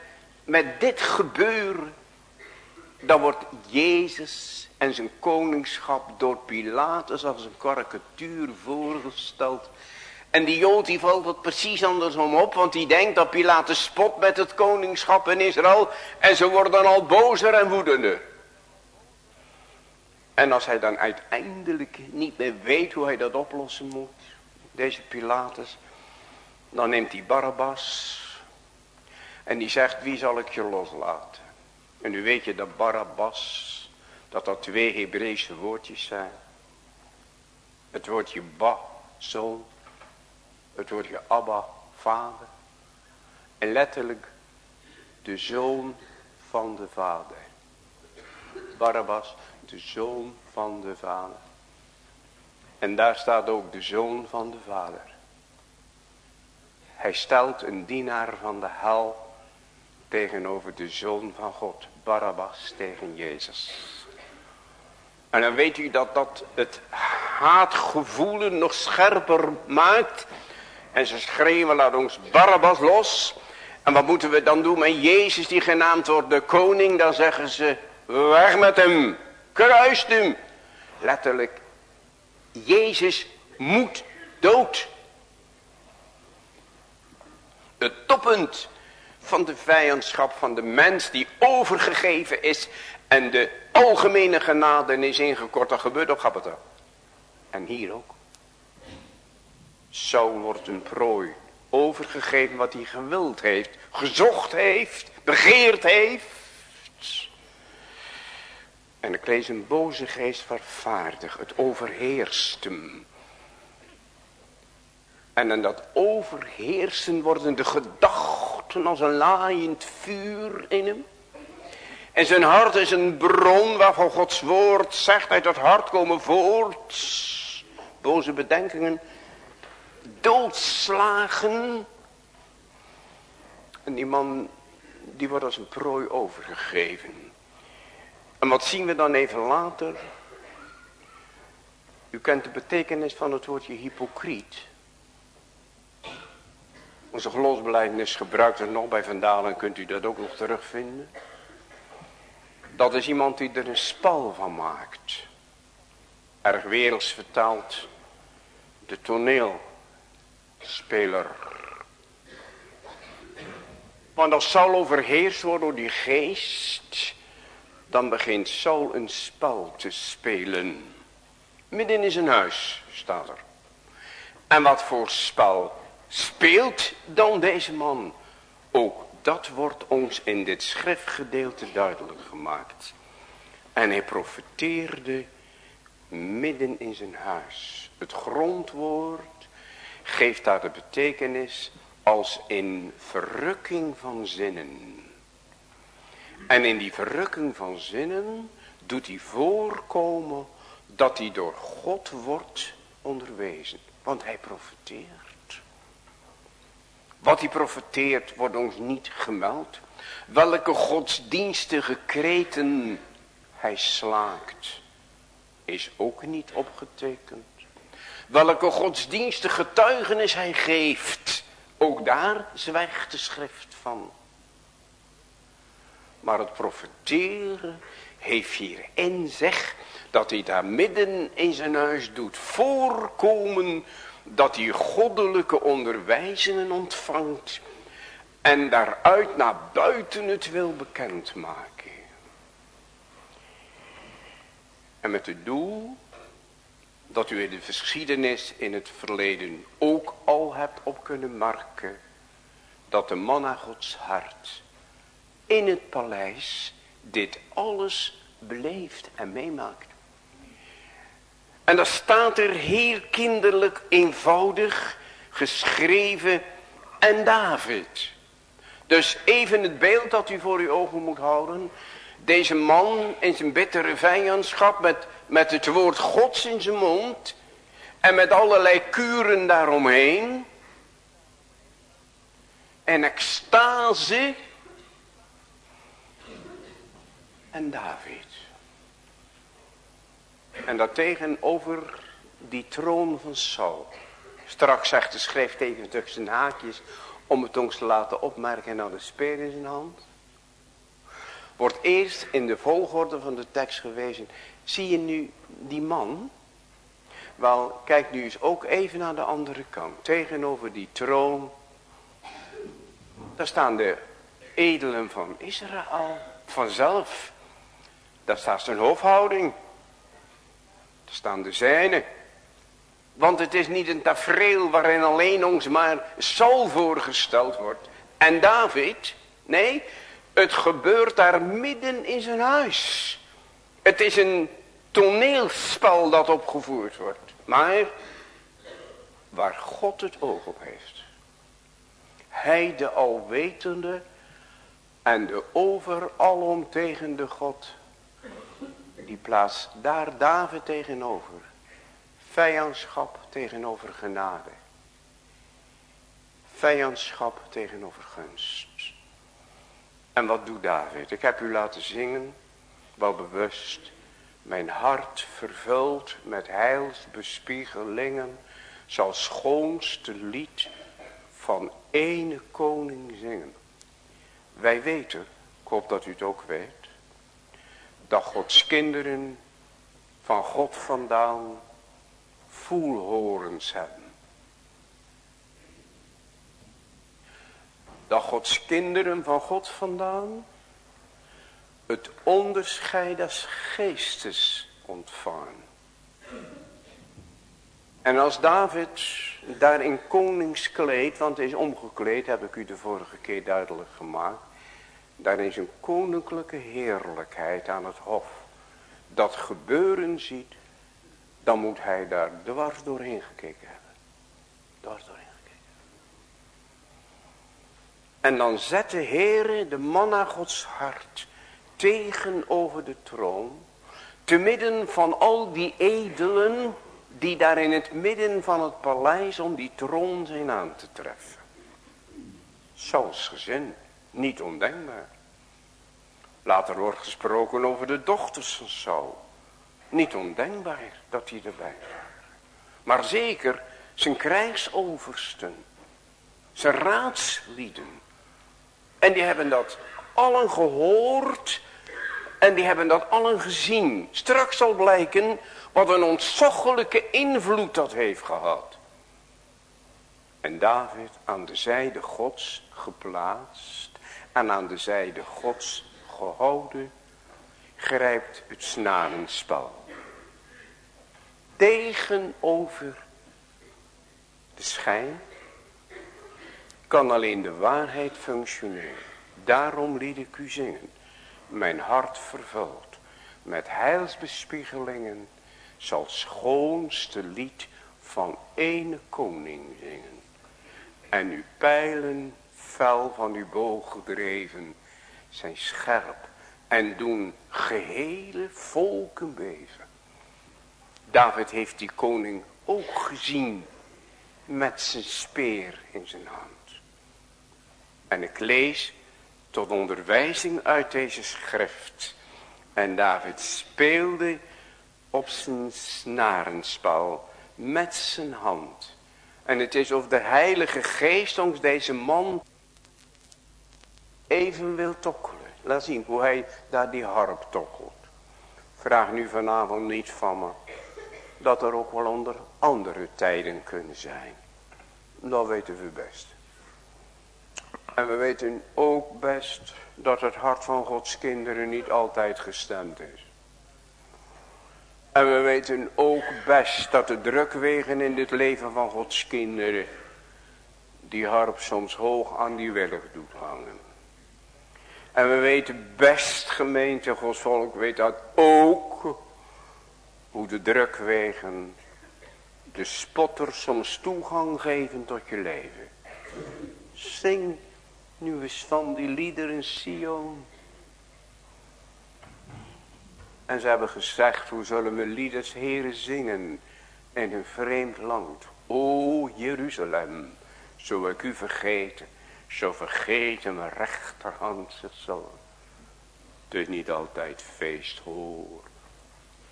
met dit gebeuren, dan wordt Jezus en zijn koningschap door Pilatus als een karikatuur voorgesteld. En die Jood die valt het precies andersom op, want die denkt dat Pilatus spot met het koningschap in Israël. En ze worden al bozer en woedender. En als hij dan uiteindelijk niet meer weet hoe hij dat oplossen moet, deze Pilatus, dan neemt hij Barabbas en die zegt, wie zal ik je loslaten? En nu weet je dat Barabbas, dat dat twee Hebreeuwse woordjes zijn. Het woordje ba, zoon. Het woordje Abba, vader. En letterlijk de zoon van de vader. Barabbas, de zoon van de vader. En daar staat ook de zoon van de vader. Hij stelt een dienaar van de hel tegenover de Zoon van God. Barabbas tegen Jezus. En dan weet u dat dat het haatgevoelen nog scherper maakt. En ze schreeuwen, laat ons Barabbas los. En wat moeten we dan doen met Jezus die genaamd wordt de koning? Dan zeggen ze, weg met hem, kruist hem. Letterlijk, Jezus moet dood. Het toppunt van de vijandschap van de mens die overgegeven is en de algemene genade is ingekort. Dat gebeurt op Gabata. En hier ook. Zo wordt een prooi overgegeven wat hij gewild heeft, gezocht heeft, begeerd heeft. En ik lees een boze geest vervaardig, het overheerst hem. En in dat overheersen worden de gedachten als een laaiend vuur in hem. En zijn hart is een bron waarvan Gods woord zegt uit het hart komen voort. Boze bedenkingen, doodslagen. En die man, die wordt als een prooi overgegeven. En wat zien we dan even later? U kent de betekenis van het woordje hypocriet. Onze geloofsbelijdenis gebruikt er nog bij vandaan en kunt u dat ook nog terugvinden. Dat is iemand die er een spal van maakt. Erg werelds vertaald. De toneelspeler. Want als Saul overheerst wordt door die geest. Dan begint Saul een spel te spelen. Midden in zijn huis staat er. En wat voor spel speelt dan deze man? Ook dat wordt ons in dit schriftgedeelte duidelijk gemaakt. En hij profeteerde midden in zijn huis. Het grondwoord geeft daar de betekenis als in verrukking van zinnen. En in die verrukking van zinnen doet hij voorkomen dat hij door God wordt onderwezen. Want hij profeteert. Wat hij profeteert wordt ons niet gemeld. Welke godsdienstige kreten hij slaakt is ook niet opgetekend. Welke godsdienstige getuigenis hij geeft. Ook daar zwijgt de schrift van. Maar het profeteren heeft hierin zeg dat hij daar midden in zijn huis doet voorkomen dat hij goddelijke onderwijzingen ontvangt en daaruit naar buiten het wil bekendmaken. En met het doel dat u in de geschiedenis in het verleden ook al hebt op kunnen marken dat de man naar Gods hart in het paleis dit alles beleeft en meemaakt. En daar staat er heel kinderlijk eenvoudig geschreven en David. Dus even het beeld dat u voor uw ogen moet houden. Deze man in zijn bittere vijandschap met, met het woord gods in zijn mond. En met allerlei kuren daaromheen. En extase. En David. En daartegenover die troon van Saul. Straks zegt de schrift even tussen haakjes om het ons te laten opmerken en dan de speer in zijn hand. Wordt eerst in de volgorde van de tekst gewezen. Zie je nu die man? Wel, kijk nu eens ook even naar de andere kant. Tegenover die troon. Daar staan de edelen van Israël. Vanzelf. Daar staat zijn hoofdhouding staan de zijnen. Want het is niet een tafereel waarin alleen ons maar Saul voorgesteld wordt. En David, nee, het gebeurt daar midden in zijn huis. Het is een toneelspel dat opgevoerd wordt. Maar waar God het oog op heeft. Hij de alwetende en de overalomtegende God die plaatst daar David tegenover. Vijandschap tegenover genade. Vijandschap tegenover gunst. En wat doet David? Ik heb u laten zingen, wel bewust. Mijn hart vervuld met heilsbespiegelingen. Zal schoonste lied van ene koning zingen. Wij weten, ik hoop dat u het ook weet dat Gods kinderen van God vandaan voelhorens hebben. Dat Gods kinderen van God vandaan het onderscheid des geestes ontvangen. En als David daar in koningskleed, want hij is omgekleed, heb ik u de vorige keer duidelijk gemaakt daar is een koninklijke heerlijkheid aan het hof. Dat gebeuren ziet, dan moet hij daar dwars doorheen gekeken hebben. Dwars doorheen gekeken. En dan zet de Heere de man naar Gods hart tegenover de troon, te midden van al die edelen die daar in het midden van het paleis om die troon zijn aan te treffen. Sauls gezin, niet ondenkbaar. Later wordt gesproken over de dochters van Saul. Niet ondenkbaar dat die erbij waren. Maar zeker zijn krijgsoversten. Zijn raadslieden. En die hebben dat allen gehoord. En die hebben dat allen gezien. Straks zal blijken wat een ontzoggelijke invloed dat heeft gehad. En David aan de zijde gods geplaatst. En aan de zijde gods gehouden. Grijpt het snarenspel. Tegenover de schijn kan alleen de waarheid functioneren. Daarom liet ik u zingen. Mijn hart vervuld met heilsbespiegelingen zal schoonste lied van ene koning zingen. En uw pijlen fel van uw boog gedreven zijn scherp en doen gehele volken beven. David heeft die koning ook gezien met zijn speer in zijn hand. En ik lees tot onderwijzing uit deze schrift. En David speelde op zijn snarenspal met zijn hand. En het is of de heilige geest ons deze man even wil tokkelen. Laat zien hoe hij daar die harp tokkelt. Vraag nu vanavond niet van me dat er ook wel onder andere tijden kunnen zijn. Dat weten we best. En we weten ook best dat het hart van Gods kinderen niet altijd gestemd is. En we weten ook best dat de drukwegen in dit leven van Gods kinderen die harp soms hoog aan die willig doet hangen. En we weten best gemeente Gods volk weet dat ook hoe de drukwegen de spotter soms toegang geven tot je leven. Zing nu eens van die liederen Sion. En ze hebben gezegd, hoe zullen we lieders heren zingen in een vreemd land. O Jeruzalem, zo ik u vergeten, zo vergeten mijn rechterhand zich zal. Het is niet altijd feest hoor,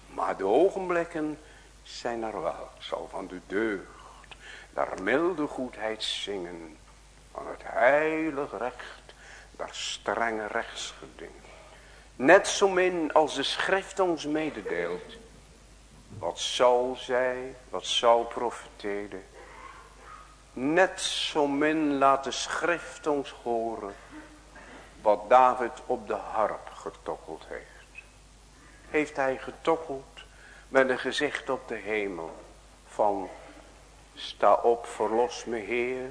maar de ogenblikken zijn er wel. Zal van de deugd, daar milde goedheid zingen, van het heilig recht, daar strenge rechtsgeding. Net zo min als de schrift ons mededeelt. Wat Saul zei, wat Saul profeteerde. Net zo min laat de schrift ons horen. Wat David op de harp getokkeld heeft. Heeft hij getokkeld met een gezicht op de hemel. Van sta op, verlos me Heer.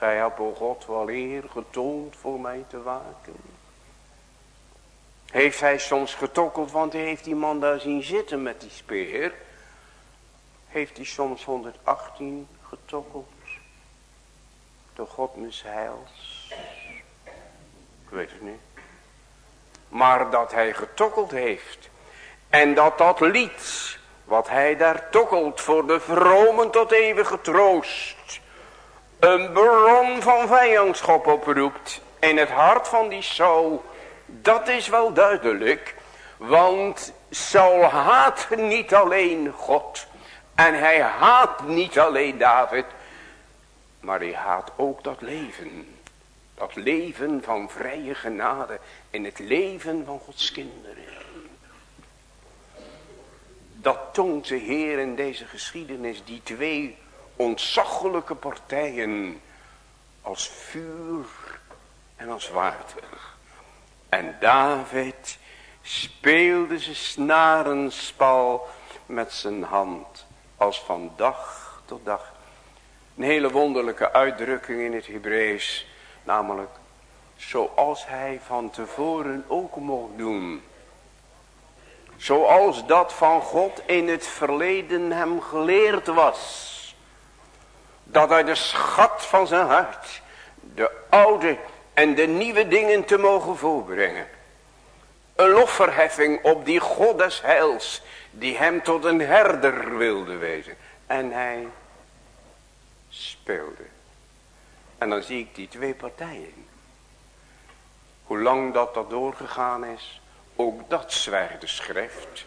Gij hebt, o God, wel eer getoond voor mij te waken. Heeft hij soms getokkeld, want hij heeft die man daar zien zitten met die speer. Heeft hij soms 118 getokkeld. Door God misheils. Ik weet het niet. Maar dat hij getokkeld heeft. En dat dat lied, wat hij daar tokkelt voor de vromen tot eeuwige troost. Een bron van vijandschap oproept in het hart van die Saul dat is wel duidelijk. Want Saul haat niet alleen God. En hij haat niet alleen David. Maar hij haat ook dat leven. Dat leven van vrije genade. In het leven van Gods kinderen. Dat toont de Heer in deze geschiedenis. Die twee ontzaglijke partijen. Als vuur en als water. En David speelde zijn snarenspal met zijn hand. Als van dag tot dag. Een hele wonderlijke uitdrukking in het Hebreeuws. Namelijk zoals hij van tevoren ook mocht doen. Zoals dat van God in het verleden hem geleerd was. Dat hij de schat van zijn hart, de oude en de nieuwe dingen te mogen voorbrengen. Een lofverheffing op die God des heils. Die hem tot een herder wilde wezen. En hij speelde. En dan zie ik die twee partijen. Hoe lang dat dat doorgegaan is. Ook dat zwijgt de schrift.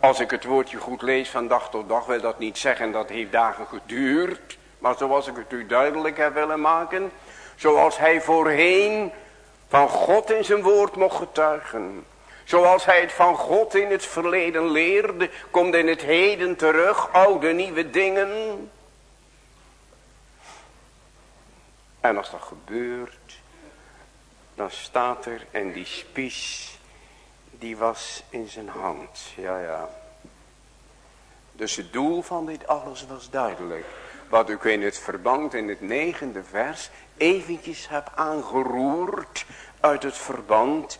Als ik het woordje goed lees van dag tot dag wil dat niet zeggen dat heeft dagen geduurd. Maar zoals ik het u duidelijk heb willen maken. Zoals hij voorheen van God in zijn woord mocht getuigen. Zoals hij het van God in het verleden leerde, komt in het heden terug, oude nieuwe dingen. En als dat gebeurt, dan staat er, en die spies, die was in zijn hand. Ja, ja. Dus het doel van dit alles was duidelijk. Wat ik in het verband in het negende vers eventjes heb aangeroerd uit het verband.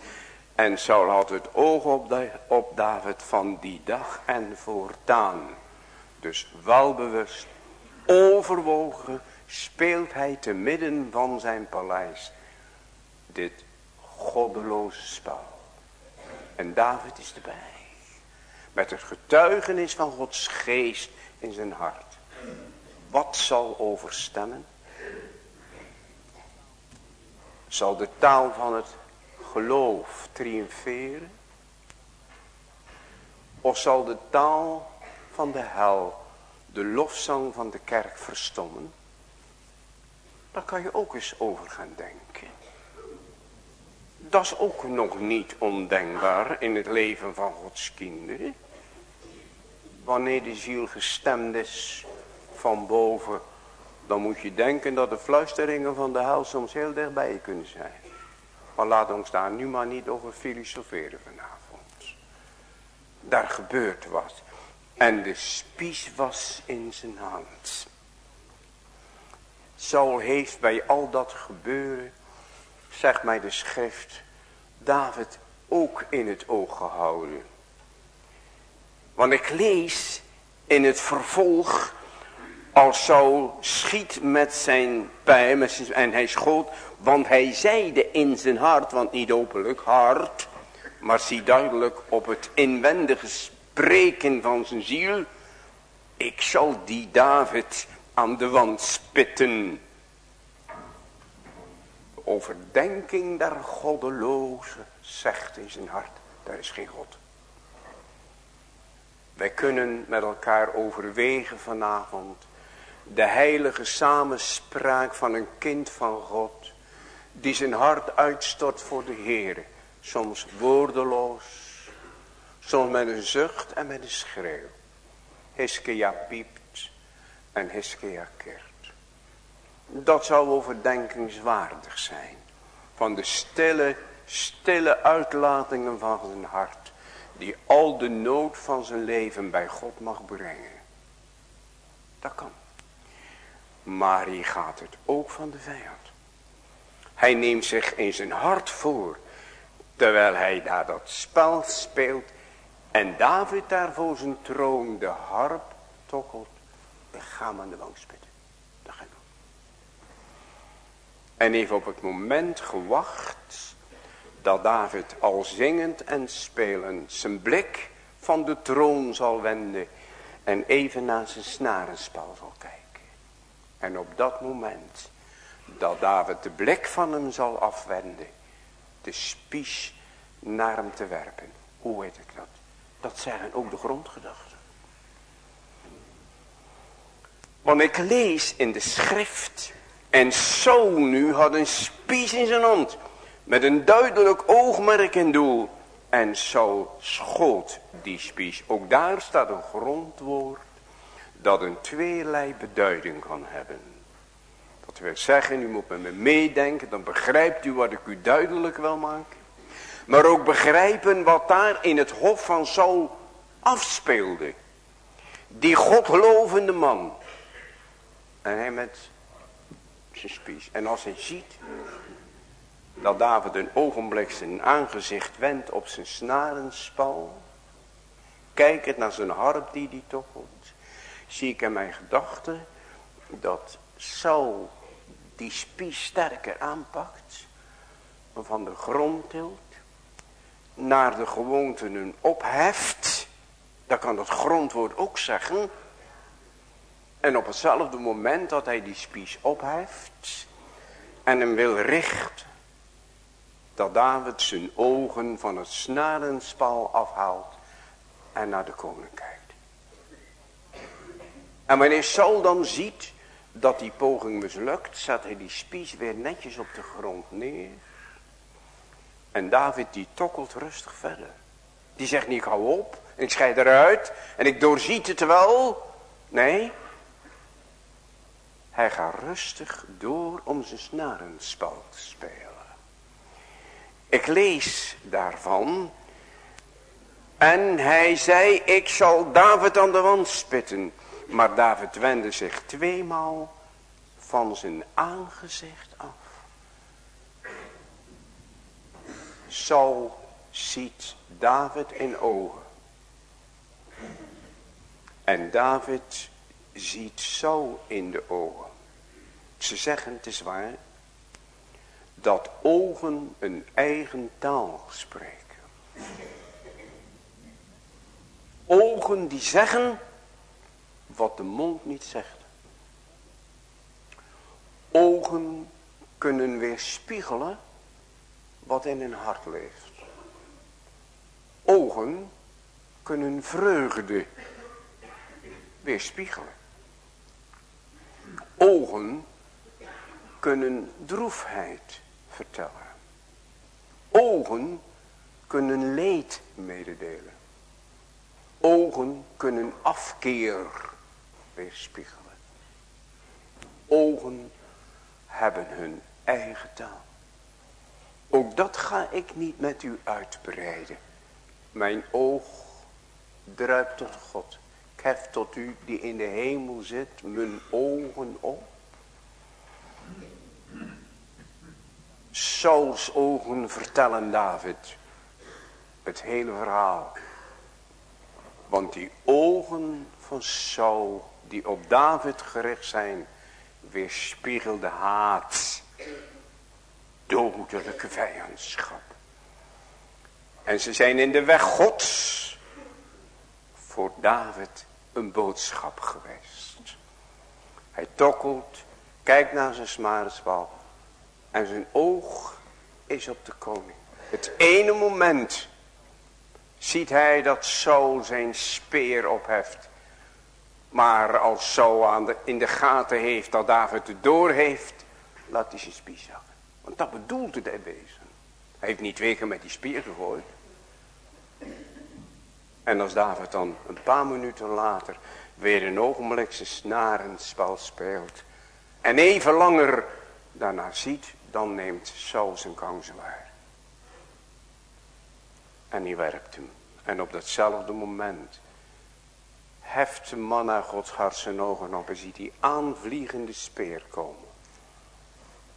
En Saul had het oog op, op David van die dag en voortaan. Dus welbewust, overwogen, speelt hij te midden van zijn paleis dit goddeloze spel. En David is erbij. Met het getuigenis van Gods geest in zijn hart. Wat zal overstemmen? Zal de taal van het geloof triomferen? Of zal de taal van de hel de lofzang van de kerk verstommen? Daar kan je ook eens over gaan denken. Dat is ook nog niet ondenkbaar in het leven van Gods kinderen. Wanneer de ziel gestemd is van boven, dan moet je denken dat de fluisteringen van de hel soms heel dichtbij je kunnen zijn. Maar laat ons daar nu maar niet over filosoferen vanavond. Daar gebeurt wat. En de spies was in zijn hand. Saul heeft bij al dat gebeuren, zegt mij de schrift, David ook in het oog gehouden. Want ik lees in het vervolg als Saul schiet met zijn pijl en hij schoot, want hij zeide in zijn hart, want niet openlijk hart, maar zie duidelijk op het inwendige spreken van zijn ziel, ik zal die David aan de wand spitten. De overdenking der goddeloze zegt in zijn hart, daar is geen God. Wij kunnen met elkaar overwegen vanavond de heilige samenspraak van een kind van God, die zijn hart uitstort voor de Heer, soms woordeloos, soms met een zucht en met een schreeuw. Hiskia piept en Hiskia keert. Dat zou overdenkingswaardig zijn, van de stille, stille uitlatingen van zijn hart, die al de nood van zijn leven bij God mag brengen. Dat kan. Maar hier gaat het ook van de vijand. Hij neemt zich in zijn hart voor. Terwijl hij daar dat spel speelt. En David daar voor zijn troon de harp tokkelt. Dan gaan we aan de wang spitten. Dat gaat. En heeft op het moment gewacht. Dat David al zingend en spelend zijn blik van de troon zal wenden. En even naar zijn snarenspel zal kijken. En op dat moment dat David de blik van hem zal afwenden. De spies naar hem te werpen. Hoe weet ik dat? Dat zeggen ook de grondgedachten. Want ik lees in de schrift. En zo nu had een spies in zijn hand. Met een duidelijk oogmerk en doel. En zo schoot die spies. Ook daar staat een grondwoord dat een tweelei beduiding kan hebben. Dat wil zeggen, u moet met me meedenken, dan begrijpt u wat ik u duidelijk wil maken. Maar ook begrijpen wat daar in het hof van Saul afspeelde. Die godgelovende man. En hij met zijn spies. En als hij ziet dat David een ogenblik zijn aangezicht wendt op zijn snarenspal. Kijkend naar zijn harp die die toch zie ik in mijn gedachten dat Saul die spies sterker aanpakt, van de grond tilt, naar de gewoonten opheft. Dat kan het grondwoord ook zeggen. En op hetzelfde moment dat hij die spies opheft en hem wil richten, dat David zijn ogen van het snarenspal afhaalt en naar de koning kijkt. En wanneer Saul dan ziet dat die poging mislukt, zet hij die spies weer netjes op de grond neer. En David die tokkelt rustig verder. Die zegt niet, ik hou op, en ik scheid eruit, en ik doorziet het wel. Nee, hij gaat rustig door om zijn snarenspal te spelen. Ik lees daarvan. En hij zei, ik zal David aan de wand spitten. Maar David wendde zich tweemaal van zijn aangezicht af. Saul ziet David in ogen. En David ziet Saul in de ogen. Ze zeggen, het is waar, dat ogen een eigen taal spreken. Ogen die zeggen wat de mond niet zegt. Ogen kunnen weerspiegelen wat in hun hart leeft. Ogen kunnen vreugde weerspiegelen. Ogen kunnen droefheid vertellen. Ogen kunnen leed mededelen. Ogen kunnen afkeer weerspiegelen. Ogen hebben hun eigen taal. Ook dat ga ik niet met u uitbreiden. Mijn oog druipt tot God. Ik hef tot u die in de hemel zit mijn ogen op. Sauls ogen vertellen David het hele verhaal. Want die ogen van Saul die op David gericht zijn, weerspiegelde haat, dodelijke vijandschap. En ze zijn in de weg gods voor David een boodschap geweest. Hij tokkelt, kijkt naar zijn smarensbal en zijn oog is op de koning. Het ene moment ziet hij dat Saul zijn speer opheft. Maar als Saul aan de, in de gaten heeft dat David het door heeft, laat hij zijn spies zakken. Want dat bedoelt het er wezen. Hij heeft niet weken met die spier gegooid. En als David dan een paar minuten later weer een ogenblik zijn snarenspel speelt. En even langer daarna ziet, dan neemt Saul zijn kansen waar. En hij werpt hem. En op datzelfde moment heft de man naar Gods hart zijn ogen op en ziet die aanvliegende speer komen.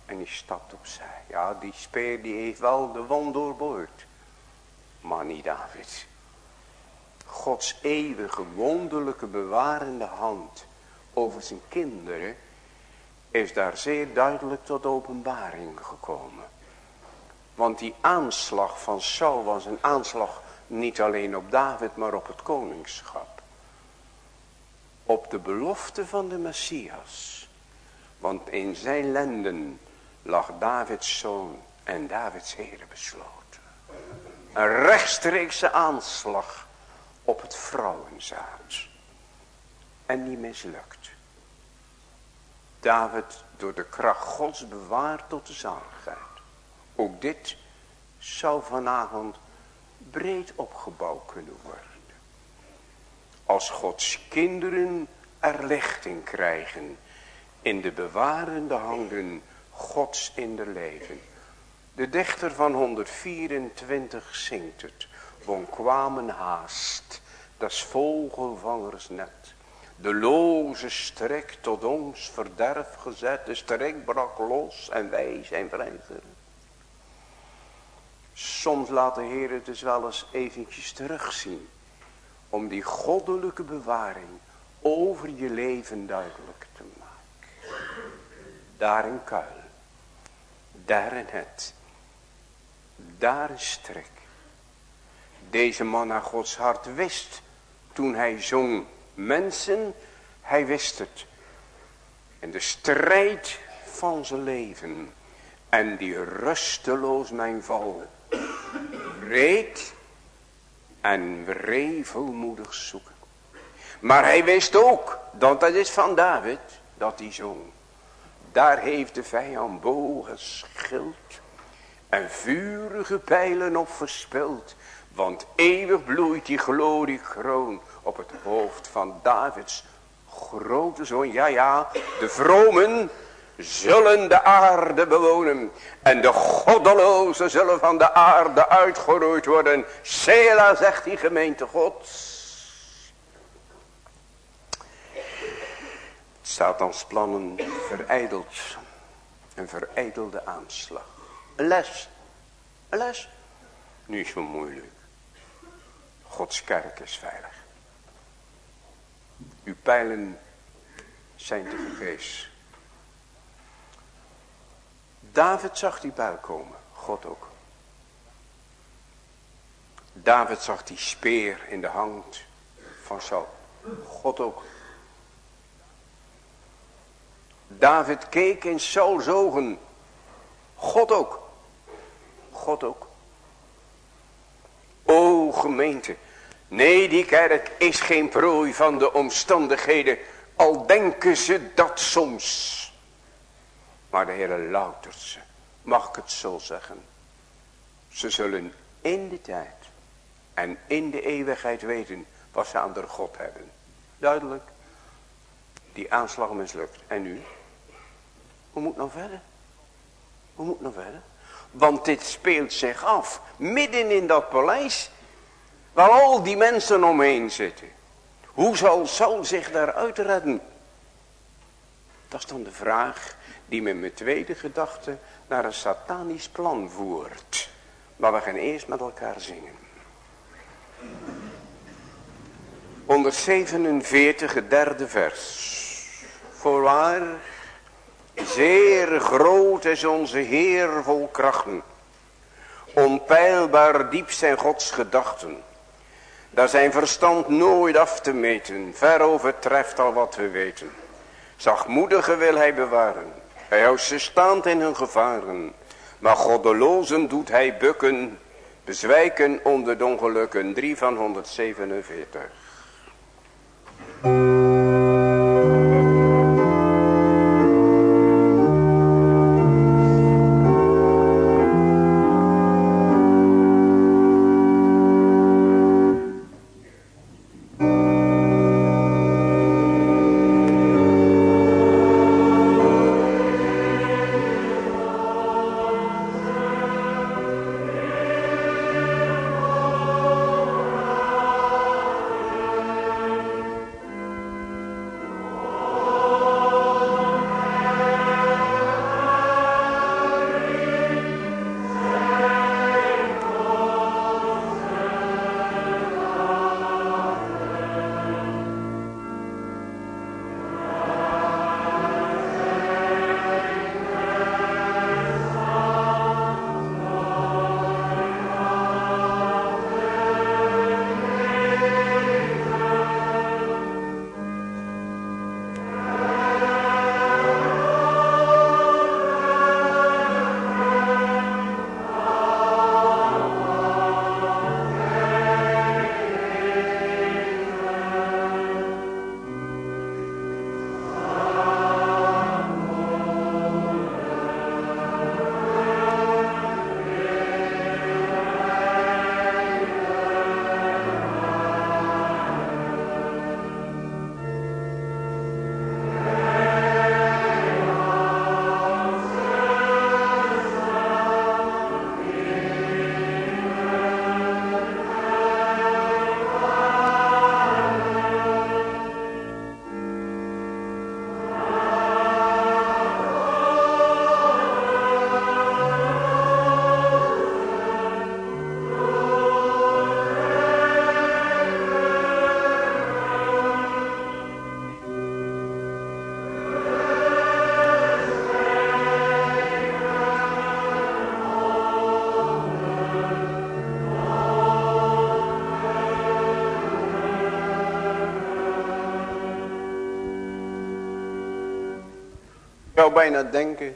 En die stapt opzij. Ja, die speer die heeft wel de wand doorboord. Maar niet David. Gods eeuwige wonderlijke bewarende hand over zijn kinderen is daar zeer duidelijk tot openbaring gekomen. Want die aanslag van Saul was een aanslag niet alleen op David, maar op het koningschap. Op de belofte van de Messias. Want in zijn lenden lag Davids zoon en Davids heren besloten. Een rechtstreekse aanslag op het vrouwenzaad. En die mislukt. David door de kracht gods bewaard tot de zaligheid. Ook dit zou vanavond breed opgebouwd kunnen worden. Als Gods kinderen er lichting krijgen in de bewarende handen Gods in de leven. De dichter van 124 zingt het. Won kwamen haast, is vogelvangers net. De loze strik tot ons verderf gezet, de strik brak los en wij zijn vrijgezet. Soms laat de Heer het dus wel eens eventjes terugzien. Om die goddelijke bewaring over je leven duidelijk te maken. Daar een kuil. Daar een het. Daar een strik. deze man naar Gods hart wist. Toen hij zong mensen, hij wist het. En de strijd van zijn leven. En die rusteloos mijn val. Reed en wrevelmoedig zoeken. Maar hij wist ook, dat dat is van David, dat hij zong. Daar heeft de vijand bogen schild en vurige pijlen op verspild. Want eeuwig bloeit die gloriekroon op het hoofd van Davids grote zoon. Ja, ja, de vromen zullen de aarde bewonen. En de goddelozen zullen van de aarde uitgeroeid worden. Sela zegt die gemeente gods. Satans plannen verijdeld. Een verijdelde aanslag. Een les. Een les. Niet zo moeilijk. Gods kerk is veilig. Uw pijlen zijn te vergeefs. David zag die buil komen. God ook. David zag die speer in de hand van Saul. God ook. David keek in Sauls ogen. God ook. God ook. O gemeente. Nee, die kerk is geen prooi van de omstandigheden. Al denken ze dat soms. Maar de Heer loutert. Mag ik het zo zeggen. Ze zullen in de tijd en in de eeuwigheid weten wat ze aan de God hebben. Duidelijk. Die aanslag mislukt. En nu? Hoe moet nou verder? Hoe moet nou verder? Want dit speelt zich af. Midden in dat paleis. Waar al die mensen omheen zitten. Hoe zal Saul zich daaruit redden? Dat is dan de vraag die me mijn tweede gedachte naar een satanisch plan voert. Maar we gaan eerst met elkaar zingen. 147, het derde vers. Voorwaar, zeer groot is onze Heer vol krachten. Onpeilbaar diep zijn Gods gedachten. Daar zijn verstand nooit af te meten. Ver overtreft al wat we weten. Zachtmoedige wil hij bewaren. Hij houdt ze staand in hun gevaren. Maar goddelozen doet hij bukken. Bezwijken onder de ongelukken. 3 van 147. Bijna denken,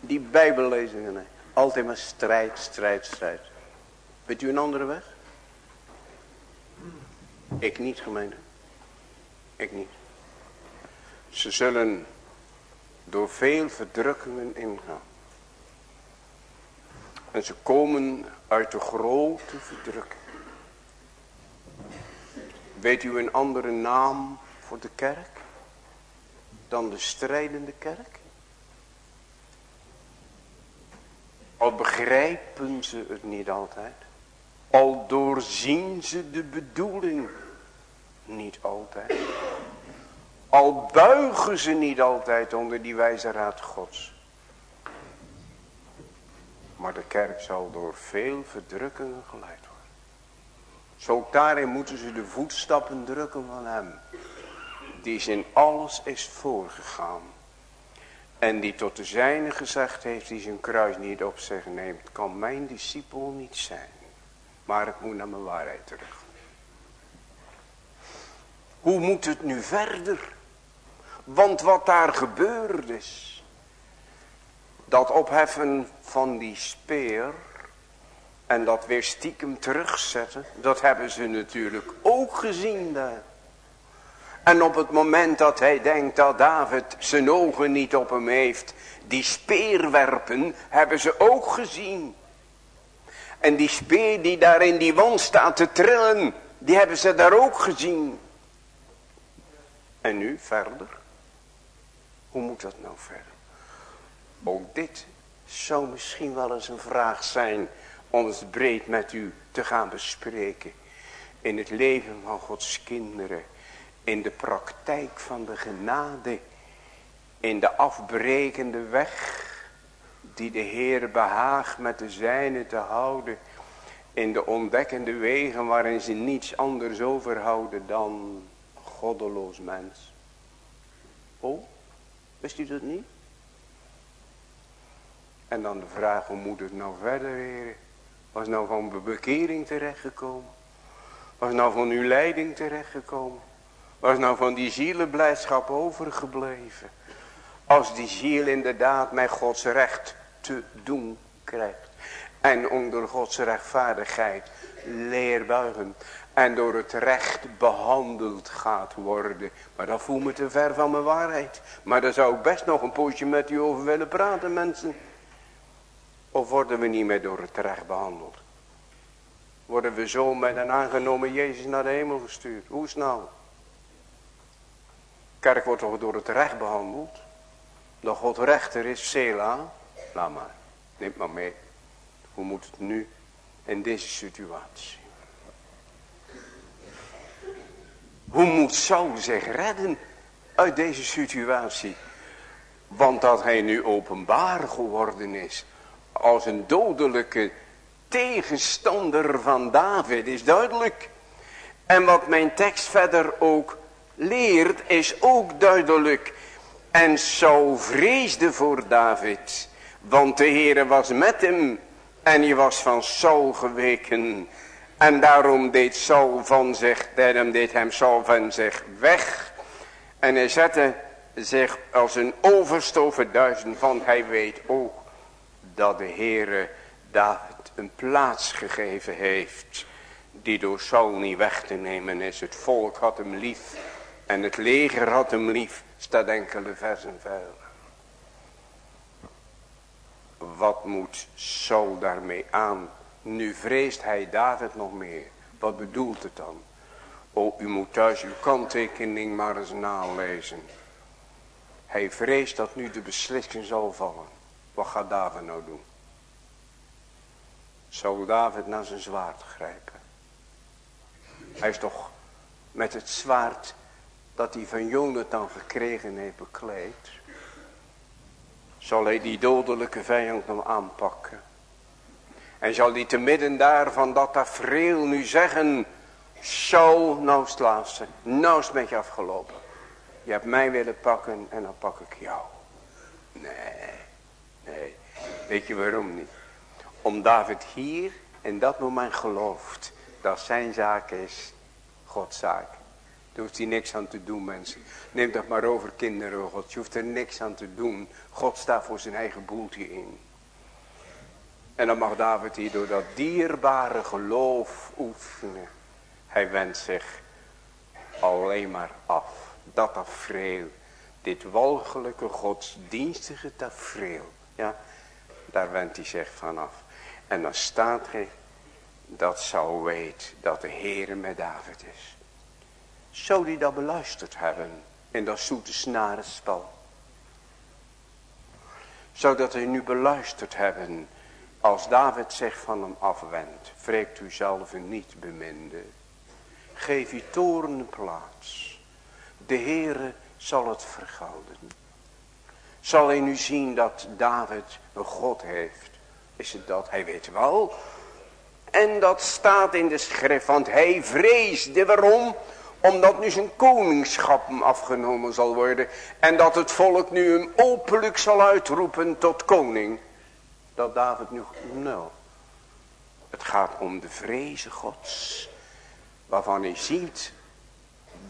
die bijbellezingen, altijd maar strijd, strijd, strijd. Weet u een andere weg? Ik niet gemeente. Ik niet. Ze zullen door veel verdrukkingen ingaan. En ze komen uit de grote verdrukking. Weet u een andere naam voor de kerk? Dan de strijdende kerk? Al begrijpen ze het niet altijd. Al doorzien ze de bedoeling niet altijd. Al buigen ze niet altijd onder die wijze raad gods. Maar de kerk zal door veel verdrukkingen geleid worden. Zo daarin moeten ze de voetstappen drukken van hem. Die in alles is voorgegaan. En die tot de zijne gezegd heeft die zijn kruis niet op zich neemt. Kan mijn discipel niet zijn. Maar ik moet naar mijn waarheid terug. Hoe moet het nu verder? Want wat daar gebeurd is. Dat opheffen van die speer. En dat weer stiekem terugzetten. Dat hebben ze natuurlijk ook gezien daar. En op het moment dat hij denkt dat David zijn ogen niet op hem heeft. Die speer werpen hebben ze ook gezien. En die speer die daar in die wand staat te trillen. Die hebben ze daar ook gezien. En nu verder. Hoe moet dat nou verder? Ook dit zou misschien wel eens een vraag zijn om het breed met u te gaan bespreken. In het leven van Gods kinderen. In de praktijk van de genade. In de afbrekende weg die de Heer behaagt met de zijne te houden. In de ontdekkende wegen waarin ze niets anders overhouden dan goddeloos mens. Oh, wist u dat niet? En dan de vraag, hoe moet het nou verder, heren? Was nou van bekering terechtgekomen? Was nou van uw leiding terechtgekomen? Was nou van die zielenblijdschap overgebleven? Als die ziel inderdaad met Gods recht te doen krijgt. En onder Gods rechtvaardigheid leer buigen. En door het recht behandeld gaat worden. Maar dat voelt me te ver van mijn waarheid. Maar daar zou ik best nog een poosje met u over willen praten mensen. Of worden we niet meer door het recht behandeld? Worden we zo met een aangenomen Jezus naar de hemel gestuurd? Hoe snel? Kerk wordt toch door het recht behandeld? Dat God rechter is, Sela. Laat maar, neem maar mee. Hoe moet het nu in deze situatie? Hoe moet Saul zich redden uit deze situatie? Want dat hij nu openbaar geworden is als een dodelijke tegenstander van David is duidelijk. En wat mijn tekst verder ook leert is ook duidelijk. En Saul vreesde voor David. Want de Heere was met hem. En hij was van Saul geweken. En daarom deed Saul van zich, daarom deed hem Saul van zich weg. En hij zette zich als een overstoven duizend, want hij weet ook dat de Heere David een plaats gegeven heeft. Die door Saul niet weg te nemen is. Het volk had hem lief. En het leger had hem lief. Staat enkele versen verder. Wat moet Saul daarmee aan? Nu vreest hij David nog meer. Wat bedoelt het dan? Oh, u moet thuis uw kanttekening maar eens nalezen. Hij vreest dat nu de beslissing zal vallen. Wat gaat David nou doen? Zal David naar zijn zwaard grijpen? Hij is toch met het zwaard dat hij van Jonathan gekregen heeft bekleed. Zal hij die dodelijke vijand nog aanpakken. En zal hij te midden daarvan dat tafereel nu zeggen. Zo, nou is laatste. Nou is het met je afgelopen. Je hebt mij willen pakken en dan pak ik jou. Nee, nee. Weet je waarom niet? Om David hier in dat moment gelooft dat zijn zaak is Gods zaak. Daar hoeft hij niks aan te doen mensen. Neem dat maar over kinderen God. Je hoeft er niks aan te doen. God staat voor zijn eigen boeltje in. En dan mag David hier door dat dierbare geloof oefenen. Hij wendt zich alleen maar af. Dat afvreel. Dit walgelijke godsdienstige tafereel. Ja, daar wendt hij zich vanaf. En dan staat hij dat zou weet dat de Heer met David is. Zou die dat beluisterd hebben in dat zoete snarenspel? Zou dat hij nu beluisterd hebben als David zich van hem afwendt? Vreekt u zelf niet beminde. Geef uw toren plaats. De Heere zal het vergelden. Zal hij nu zien dat David een God heeft? Is het dat? Hij weet wel. En dat staat in de schrift. Want hij vreesde waarom? Omdat nu zijn koningschap hem afgenomen zal worden. En dat het volk nu hem openlijk zal uitroepen tot koning. Dat David nu... Nou. Het gaat om de vreze gods. Waarvan hij ziet.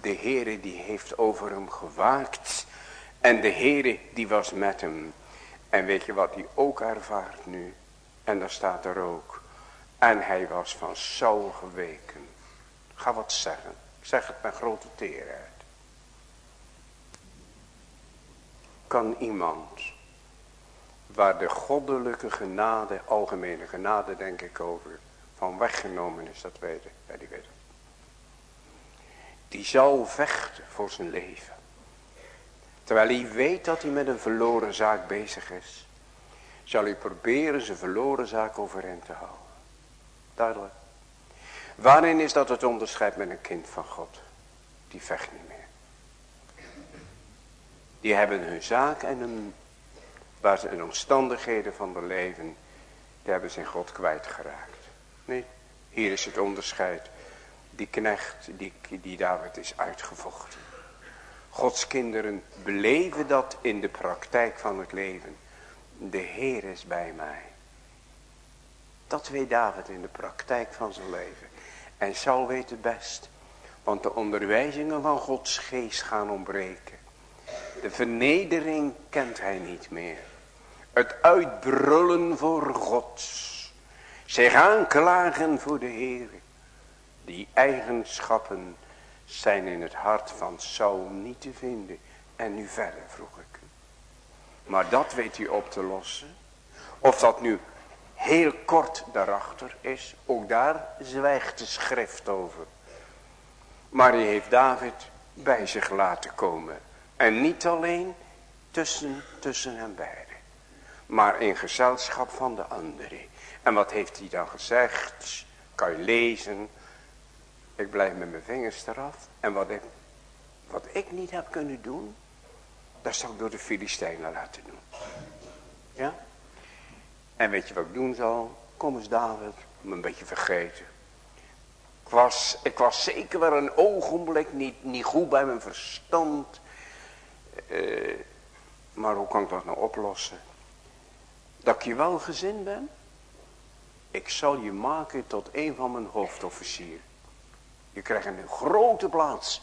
De Heere die heeft over hem gewaakt. En de Heere die was met hem. En weet je wat hij ook ervaart nu? En daar staat er ook. En hij was van Saul geweken. Ga wat zeggen. Ik zeg het met grote teerheid. Kan iemand waar de goddelijke genade, algemene genade denk ik over, van weggenomen is, dat weten. Ja, die weten. Die zal vechten voor zijn leven. Terwijl hij weet dat hij met een verloren zaak bezig is. Zal hij proberen zijn verloren zaak overeind te houden. Duidelijk. Waarin is dat het onderscheid met een kind van God? Die vecht niet meer. Die hebben hun zaak en hun, waar omstandigheden van de leven, die hebben ze in God kwijtgeraakt. Nee, hier is het onderscheid. Die knecht, die, die David is uitgevochten. Gods kinderen beleven dat in de praktijk van het leven. De Heer is bij mij. Dat weet David in de praktijk van zijn leven. En Saul weet het best. Want de onderwijzingen van Gods geest gaan ontbreken. De vernedering kent hij niet meer. Het uitbrullen voor Gods. Zich aanklagen voor de Heer. Die eigenschappen zijn in het hart van Saul niet te vinden. En nu verder vroeg ik. Maar dat weet hij op te lossen. Of dat nu heel kort daarachter is. Ook daar zwijgt de schrift over. Maar hij heeft David bij zich laten komen. En niet alleen tussen, tussen hen beiden. Maar in gezelschap van de anderen. En wat heeft hij dan gezegd? Kan je lezen. Ik blijf met mijn vingers eraf. En wat ik, wat ik niet heb kunnen doen. Dat zal ik door de Filistijnen laten doen. Ja? En weet je wat ik doen zal? Kom eens David, me een beetje vergeten. Ik was, ik was zeker wel een ogenblik niet, niet goed bij mijn verstand. Uh, maar hoe kan ik dat nou oplossen? Dat ik je wel gezin ben? Ik zal je maken tot een van mijn hoofdofficieren. Je krijgt een grote plaats.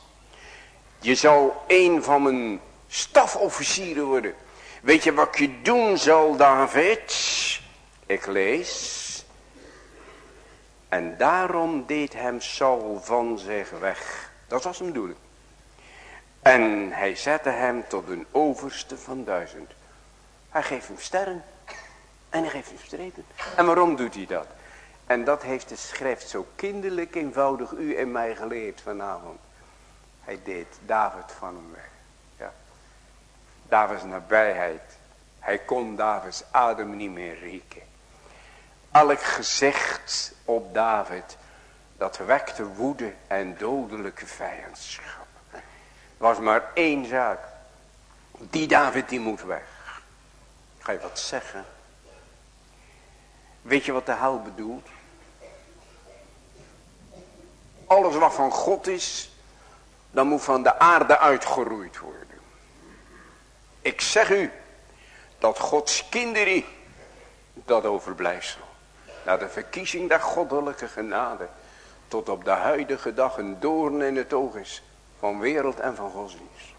Je zal een van mijn stafofficieren worden. Weet je wat je doen zal, David? Ik lees. En daarom deed hem Saul van zich weg. Dat was hem bedoeling. En hij zette hem tot een overste van duizend. Hij geeft hem sterren. En hij geeft hem strepen. En waarom doet hij dat? En dat heeft de schrift zo kinderlijk eenvoudig u en mij geleerd vanavond. Hij deed David van hem weg. Ja. Davids nabijheid. Hij kon Davids adem niet meer rieken. Elk gezicht op David, dat wekte woede en dodelijke vijandschap. Was maar één zaak. Die David die moet weg. Ga je wat zeggen? Weet je wat de hel bedoelt? Alles wat van God is, dan moet van de aarde uitgeroeid worden. Ik zeg u, dat Gods kinderen, dat overblijfsel, na de verkiezing der goddelijke genade, tot op de huidige dag een doorn in het oog is. Van wereld en van godsdienst.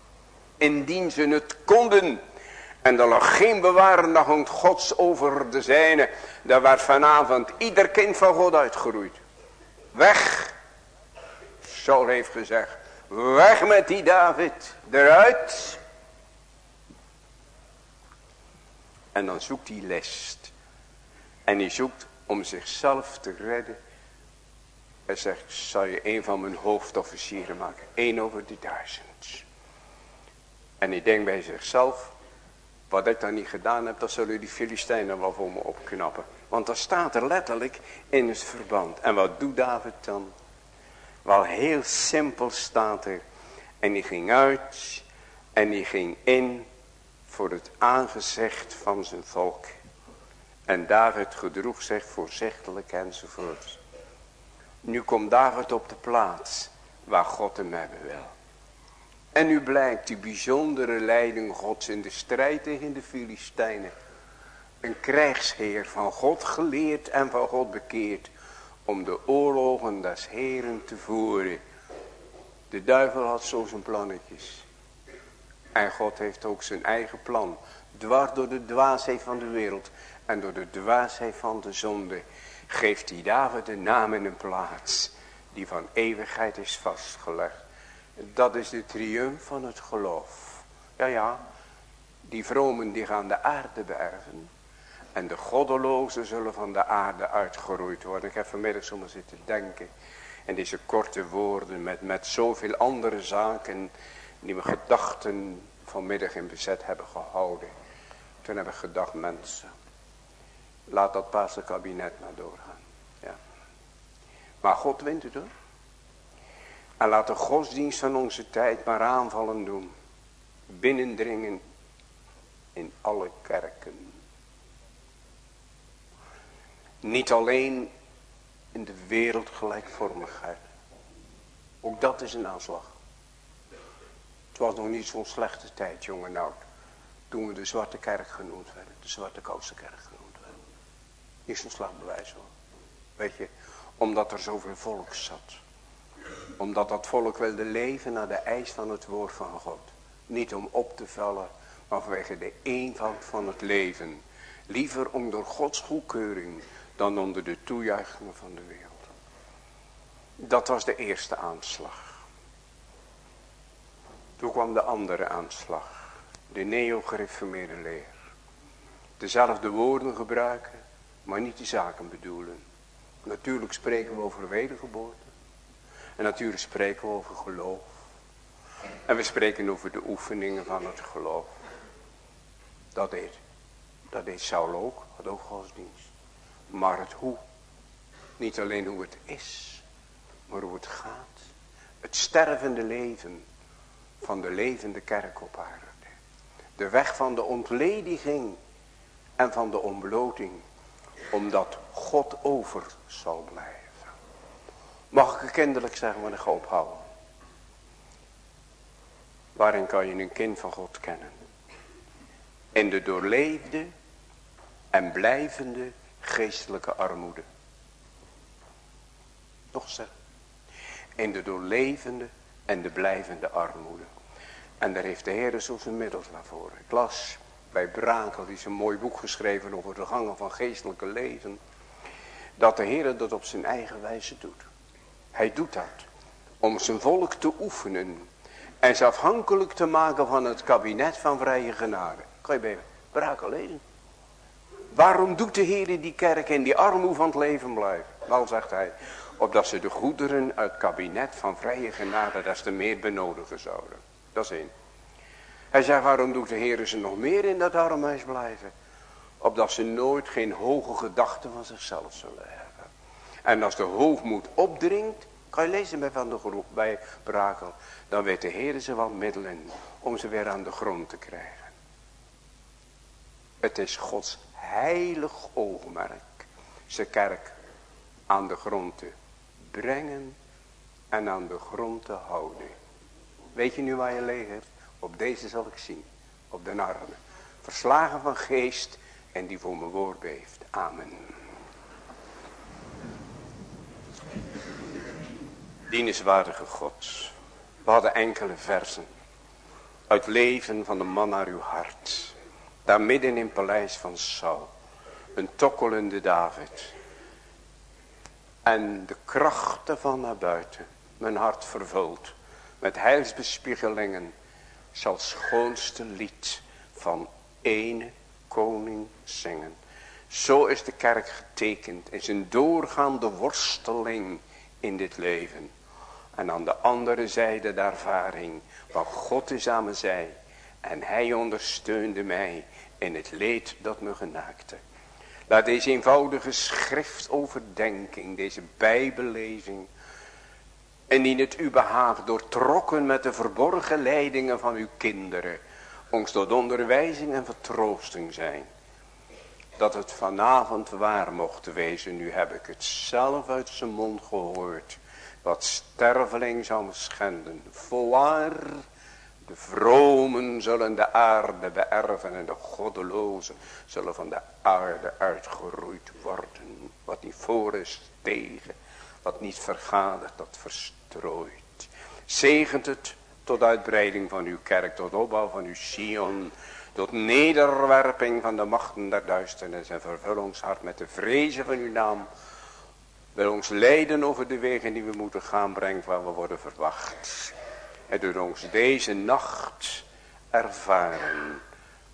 Indien ze het konden. En er lag geen bewarende hand gods over de zijne. Daar werd vanavond ieder kind van God uitgeroeid. Weg. Saul heeft gezegd. Weg met die David. Eruit. En dan zoekt hij lest. En hij zoekt om zichzelf te redden. Hij zegt, zal je een van mijn hoofdofficieren maken. Eén over die duizend. En hij denkt bij zichzelf. Wat ik dan niet gedaan heb, dat zullen die Filistijnen wel voor me opknappen. Want dat staat er letterlijk in het verband. En wat doet David dan? Wel heel simpel staat er. En die ging uit. En die ging in voor het aangezicht van zijn volk. En David gedroeg zich voorzichtig enzovoort. Nu komt David op de plaats waar God hem hebben wil. En nu blijkt die bijzondere leiding gods in de strijd tegen de Filistijnen. Een krijgsheer van God geleerd en van God bekeerd. Om de oorlogen des heren te voeren. De duivel had zo zijn plannetjes. En God heeft ook zijn eigen plan. Dwars door de dwaasheid van de wereld. En door de dwaasheid van de zonde. Geeft hij David de naam en een plaats. Die van eeuwigheid is vastgelegd. Dat is de triumf van het geloof. Ja, ja. Die vromen die gaan de aarde beërven. En de goddelozen zullen van de aarde uitgeroeid worden. Ik heb vanmiddag zomaar zitten denken. En deze korte woorden met, met zoveel andere zaken. Die mijn gedachten vanmiddag in bezet hebben gehouden. Toen heb ik gedacht mensen. Laat dat Paarse kabinet maar doorgaan. Ja. Maar God wint het hoor. En laat de godsdienst van onze tijd maar aanvallen doen. Binnendringen in alle kerken. Niet alleen in de wereldgelijkvormigheid. Ook dat is een aanslag. Het was nog niet zo'n slechte tijd, jongen nou. Toen we de Zwarte Kerk genoemd werden. De Zwarte Koolse Kerk genoemd werden. Niet zo'n slecht bewijs hoor. Weet je, omdat er zoveel volk zat omdat dat volk wilde leven naar de eis van het woord van God. Niet om op te vallen, maar vanwege de eenvoud van het leven. Liever onder Gods goedkeuring dan onder de toejuichingen van de wereld. Dat was de eerste aanslag. Toen kwam de andere aanslag. De neo-gereformeerde leer. Dezelfde woorden gebruiken, maar niet die zaken bedoelen. Natuurlijk spreken we over wedergeboorte. En natuurlijk spreken we over geloof. En we spreken over de oefeningen van het geloof. Dat deed. Dat deed Saul ook. Had ook godsdienst. Maar het hoe. Niet alleen hoe het is. Maar hoe het gaat. Het stervende leven. Van de levende kerk op aarde. De weg van de ontlediging. En van de ontbloting. Omdat God over zal blijven. Mag ik kinderlijk zeggen, maar ik ophouden. Waarin kan je een kind van God kennen? In de doorleefde en blijvende geestelijke armoede. Nog zeg. In de doorlevende en de blijvende armoede. En daar heeft de Heer zo zijn middels naar voren. Ik las bij Brakel, die is een mooi boek geschreven over de gangen van geestelijke leven. Dat de Heer dat op zijn eigen wijze doet. Hij doet dat om zijn volk te oefenen en ze afhankelijk te maken van het kabinet van vrije genade. Kan je bij Brakel lezen. Waarom doet de Heer die kerk in die armoe van het leven blijven? Wel zegt hij, opdat ze de goederen uit het kabinet van vrije genade des te meer benodigen zouden. Dat is één. Hij zegt, waarom doet de Heer ze nog meer in dat armhuis blijven? Opdat ze nooit geen hoge gedachten van zichzelf zullen hebben. En als de hoogmoed opdringt, kan je lezen bij Van de Groep, bij Brakel. Dan weet de Heer ze wel middelen om ze weer aan de grond te krijgen. Het is Gods heilig oogmerk. Zijn kerk aan de grond te brengen en aan de grond te houden. Weet je nu waar je legert? Op deze zal ik zien. Op de armen. Verslagen van geest en die voor mijn woord beeft. Amen. Dienenswaardige God. We hadden enkele versen uit leven van de man naar uw hart. Daar midden in paleis van Saul. Een tokkelende David. En de krachten van naar buiten. Mijn hart vervult. Met heilsbespiegelingen. Zal schoonste lied van ene koning zingen. Zo is de kerk getekend. Is een doorgaande worsteling in dit leven. En aan de andere zijde de ervaring. Van God is aan me zij. En hij ondersteunde mij in het leed dat me genaakte. Laat deze eenvoudige schriftoverdenking, deze bijbellezing. En in het u behaagt, doortrokken met de verborgen leidingen van uw kinderen. Ons tot onderwijzing en vertroosting zijn. Dat het vanavond waar mocht wezen, nu heb ik het zelf uit zijn mond gehoord. Wat sterveling zou me schenden. Voorwaar de vromen zullen de aarde beërven en de goddelozen zullen van de aarde uitgeroeid worden. Wat niet voor is tegen, wat niet vergadert, dat verstrooit. Zegent het tot uitbreiding van uw kerk, tot opbouw van uw Sion, tot nederwerping van de machten der duisternis en vervul ons hart met de vrezen van uw naam. Wil ons leiden over de wegen die we moeten gaan brengen waar we worden verwacht. En door ons deze nacht ervaren.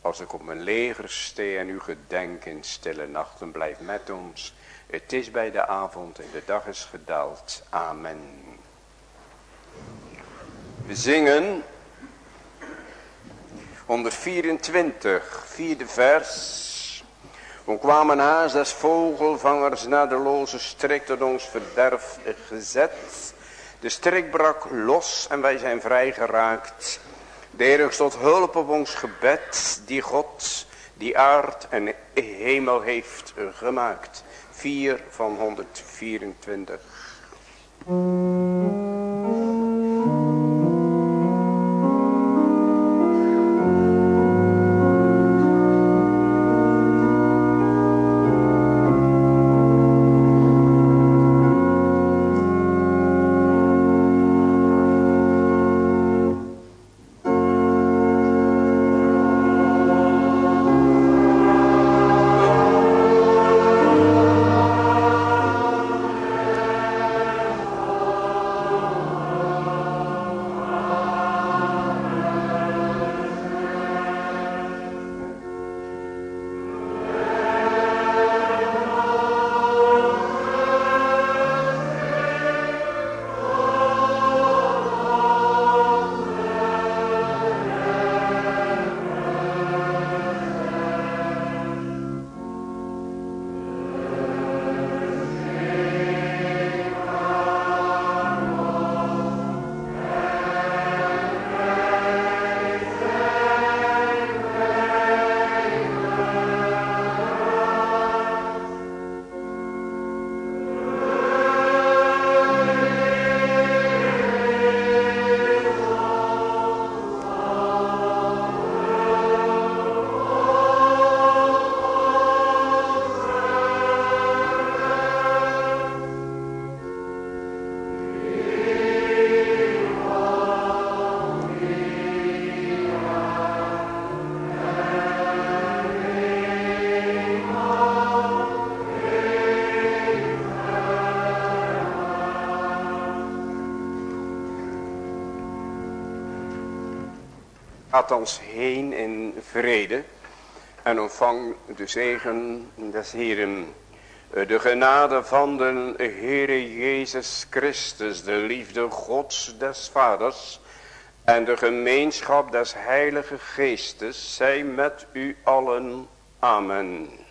Als ik op mijn leger stee en u gedenk in stille nachten, blijf met ons. Het is bij de avond en de dag is gedaald. Amen. We zingen 124, vierde vers. We kwamen haast vogelvangers naar de loze strik tot ons verderf gezet. De strik brak los en wij zijn vrijgeraakt. De Heer tot hulp op ons gebed, die God, die aard en hemel heeft gemaakt. 4 van 124. Ons heen in vrede en ontvang de zegen des Heeren. De genade van de Heere Jezus Christus, de liefde Gods des Vaders en de gemeenschap des Heilige Geestes zij met u allen. Amen.